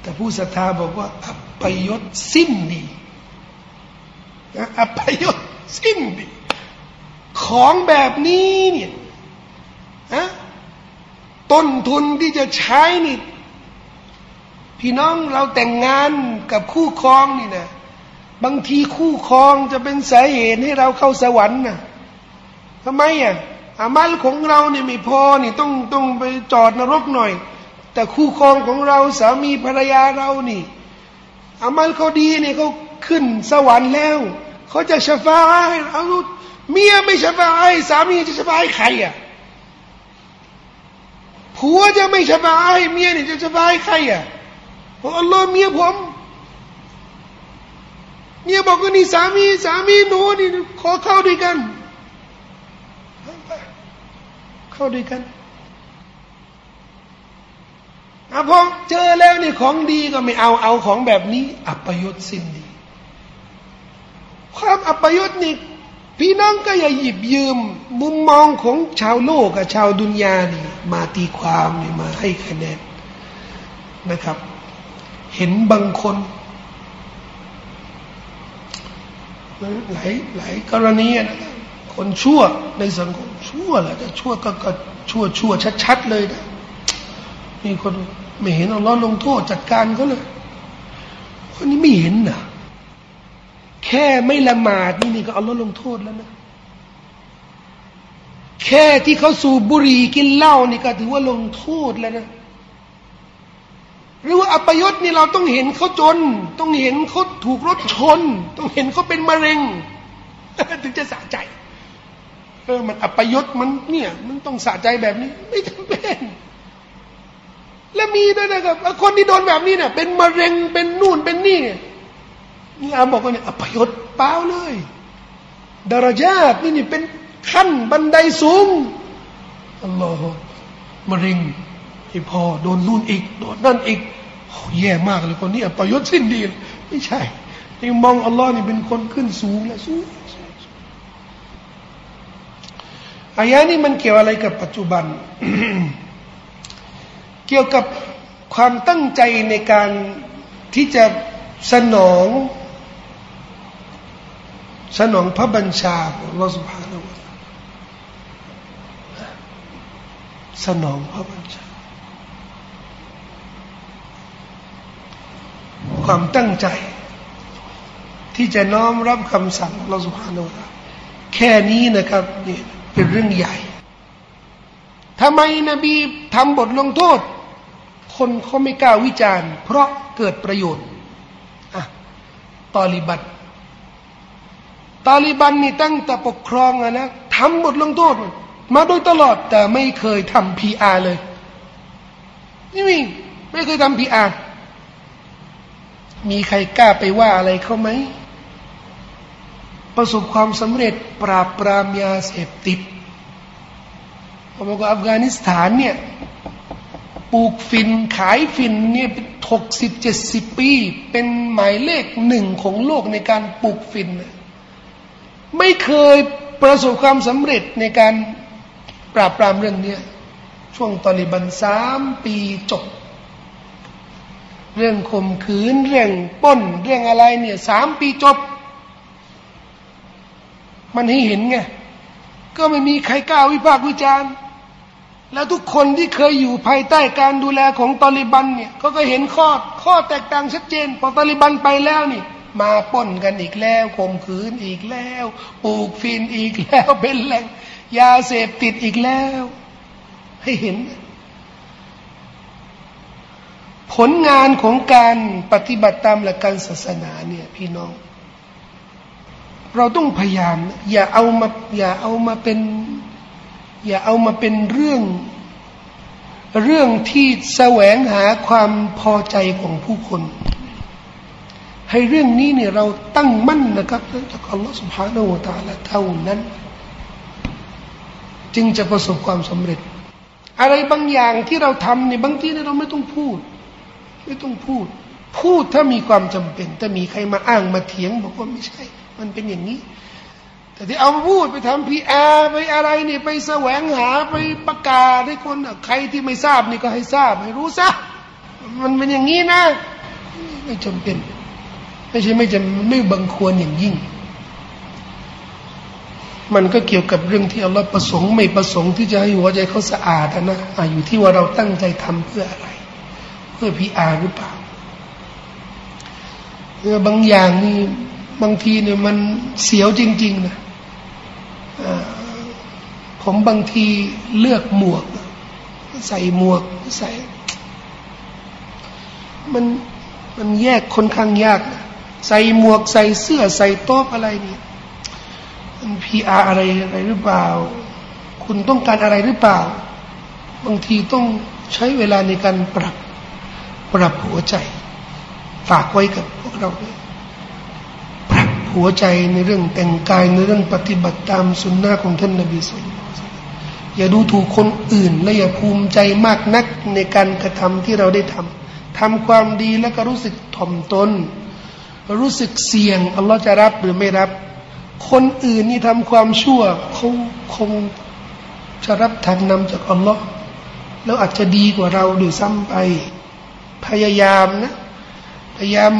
แต่ผู้ศรัทธาบอกว่า อัปยศสิ้นดีนะอัปยศสิ้นดี ของแบบนี้เนี่ยนะต้นทุนที่จะใช้นี่ พี่น้องเราแต่งงานกับคู่ครองนี่นะบางทีคู่ครองจะเป็นสาเหตุให้เราเข้าสวรรค์นะทำไมอะอามัลของเราเนี่ยไม่พอนี่ต้องต้องไปจอดนรกหน่อย แต่คู่ครองของเราสามีภรรยาเรานี่อามัลเขาดีเนี่ยเขาขึ้นสวรรค์แล้ว เขาจะชฟ้าให้เรา เมียไม่ชฟาให้สามีจะชฟาให้ใครอะผัวจะไม่สบายเมียเนี่ยจะสบายใครอะพอัลลอฮ์เมียผมเมียบอกว่านี่สามีสามีหนูนี่ขอเข้าด้วยกัน เข้าด้วยกันอพอเจอแล้วนี่ของดีก็ไม่เอาเอาของแบบนี้ อัปยศสิ้นดี ความอัปยศนี่ พี่น้องก็อย่าหยิบยืมมุมมองของชาวโลกกับชาวดุนยานี่มาตีความนี่มาให้คะแนนนะครับ เห็นบางคนหลายหลายกรณีนะคนชั่วในสังคมชั่วแหละแต่ชั่วก็ก็ชั่วชั่วชัดๆเลยนะมีคนไม่เห็นอัลลอลงโทษจัดการเขาเลย คนนี้ไม่เห็นนะ แค่ไม่ละหมาดนี่นี่ก็เอัลลอฮ์ลงโทษแล้วนะ แค่ที่เขาสูบบุหรี่กินเหล้านี่ก็ถือว่าลงโทษแล้วนะหรือว่าอัปยศนี่เราต้องเห็นเขาจน ต้องเห็นเขาถูกรถชน ต้องเห็นเขาเป็นมะเร็ง ถึงจะสะใจเออมันอัปยศมันเนี่ย มันต้องสะใจแบบนี้ ไม่จำเป็น และมีด้วยนะครับคนที่โดนแบบนี้เนี่ยเป็นมะเร็งเป็นนู่นเป็นนี่เนี่ย นี่อาบอกว่าเนี่ยอัปยศเปล่าเลยดารจาตนี่นี่เป็นขั้นบันไดสูงอัลลอฮฺมะเร็งที่พอโดนนู่นอีกโดนนั่นอีกแย่มากเลยคนนี้อัปยศสิ้นดี ไม่ใช่ยังมองอัลลอฮ์นี่เป็นคนขึ้นสูงและสูงอายะนี้มันเกี่ยวอะไรกับปัจจุบัน เกี่ยวกับความตั้งใจในการที่จะสนอง สนองพระบัญชาของเราสุภาพสนองพระบัญชา ความตั้งใจ ที่จะน้อมรับคำสั่งเราสุภาพแค่นี้นะครับนี่เป็นเรื่องใหญ่ทำไมนบีทำบทลงโทษ คนเขาไม่กล้าวิจารณ์ เพราะเกิดประโยชน์อะตอลิบัน ตาลิบันนี่ตั้งแต่ปกครองนะทำบทลงโทษ มาโดยตลอดแต่ไม่เคยทำพีอาเลยนี่มีไม่เคยทำพีอามีใครกล้าไปว่าอะไรเขาไหม ประสบความสำเร็จปราบปรามยาเสพติดเขาบอกว่าอัฟกานิสถานเนี่ยปลูกฟินขายฟินเนี่ยหกสิบเจ็ดสิบปี เป็นหมายเลขหนึ่งของโลกในการปลูกฟิน ไม่เคยประสบความสำเร็จในการปราบปรามเรื่องนี้ช่วงตอลิบันสามปีจบ เรื่องข่มขืนเรื่องป้น เรื่องอะไรเนี่ยสามปีจบ มันให้เห็นไง ก็ไม่มีใครกล้าวิพากษ์วิจารณ์ แล้วทุกคนที่เคยอยู่ภายใต้การดูแลของตอลิบันเนี่ยเขาก็เห็นข้อข้อแตกต่างชัดเจนพอตอลิบันไปแล้วนี่ มาป้นกันอีกแล้วข่มขืนอีกแล้วปลูกฟินอีกแล้วเป็นแหล่งยาเสพติดอีกแล้ว ให้เห็น ผลงานของการปฏิบัติตามหลักการศาสนาเนี่ยพี่น้อง เราต้องพยายาม อย่าเอามาอย่าเอามาเป็น อย่าเอามาเป็นเรื่อง เรื่องที่แสวงหาความพอใจของผู้คน ให้เรื่องนี้เนี่ยเราตั้งมั่นนะครับจากอัลลอฮฺสุบฮานาอูตาละเท่านั้น จึงจะประสบความสำเร็จ อะไรบางอย่างที่เราทำเนี่ยบางทีเนี่ยเราไม่ต้องพูด ไม่ต้องพูด พูดถ้ามีความจำเป็นถ้ามีใครมาอ้างมาเถียงบอกว่าไม่ใช่ มันเป็นอย่างนี้ แต่ที่เอาพูดไปทำพีอาไปอะไรเนี่ยไปแสวงหาไปประกาศให้คนใครที่ไม่ทราบนี่ก็ให้ทราบให้รู้ซะมันเป็นอย่างนี้นะ ไม่จำเป็น ไม่ใช่ไม่จำไม่บังควรอย่างยิ่ง มันก็เกี่ยวกับเรื่องที่อัลลอฮ์ประสงค์ไม่ประสงค์ที่จะให้หัวใจเขาสะอาดนะอะอยู่ที่ว่าเราตั้งใจทำเพื่ออะไร เพื่อพีอาหรือเปล่าเมื่อบางอย่างนี่บางทีเนี่ยมันเสียวจริง ๆนะผมบางทีเลือกหมวก ใส่หมวกใส่ มันมันแยกค่อนข้างยากนะ ใส่หมวกใส่เสื้อใส่โต๊ะอะไรนี่มันพีอาอะไรอะไรหรือเปล่า คุณต้องการอะไรหรือเปล่า บางทีต้องใช้เวลาในการปรับปรับหัวใจ ฝากไว้กับพวกเราด้วยปรับหัวใจในเรื่องแต่งกายในเรื่องปฏิบัติตามสุนนะของท่านนบีสุลต่านอย่าดูถูกคนอื่น และอย่าภูมิใจมากนักในการกระทำที่เราได้ทำทำความดีแล้วก็รู้สึกถ่อมตน รู้สึกเสี่ยงอัลลอฮ์จะรับหรือไม่รับ คนอื่นนี่ทำความชั่วเขาคงจะรับทางนำจากอัลลอฮ์แล้วอาจจะดีกว่าเราดูซ้ำไป พยายามนะ พยายาม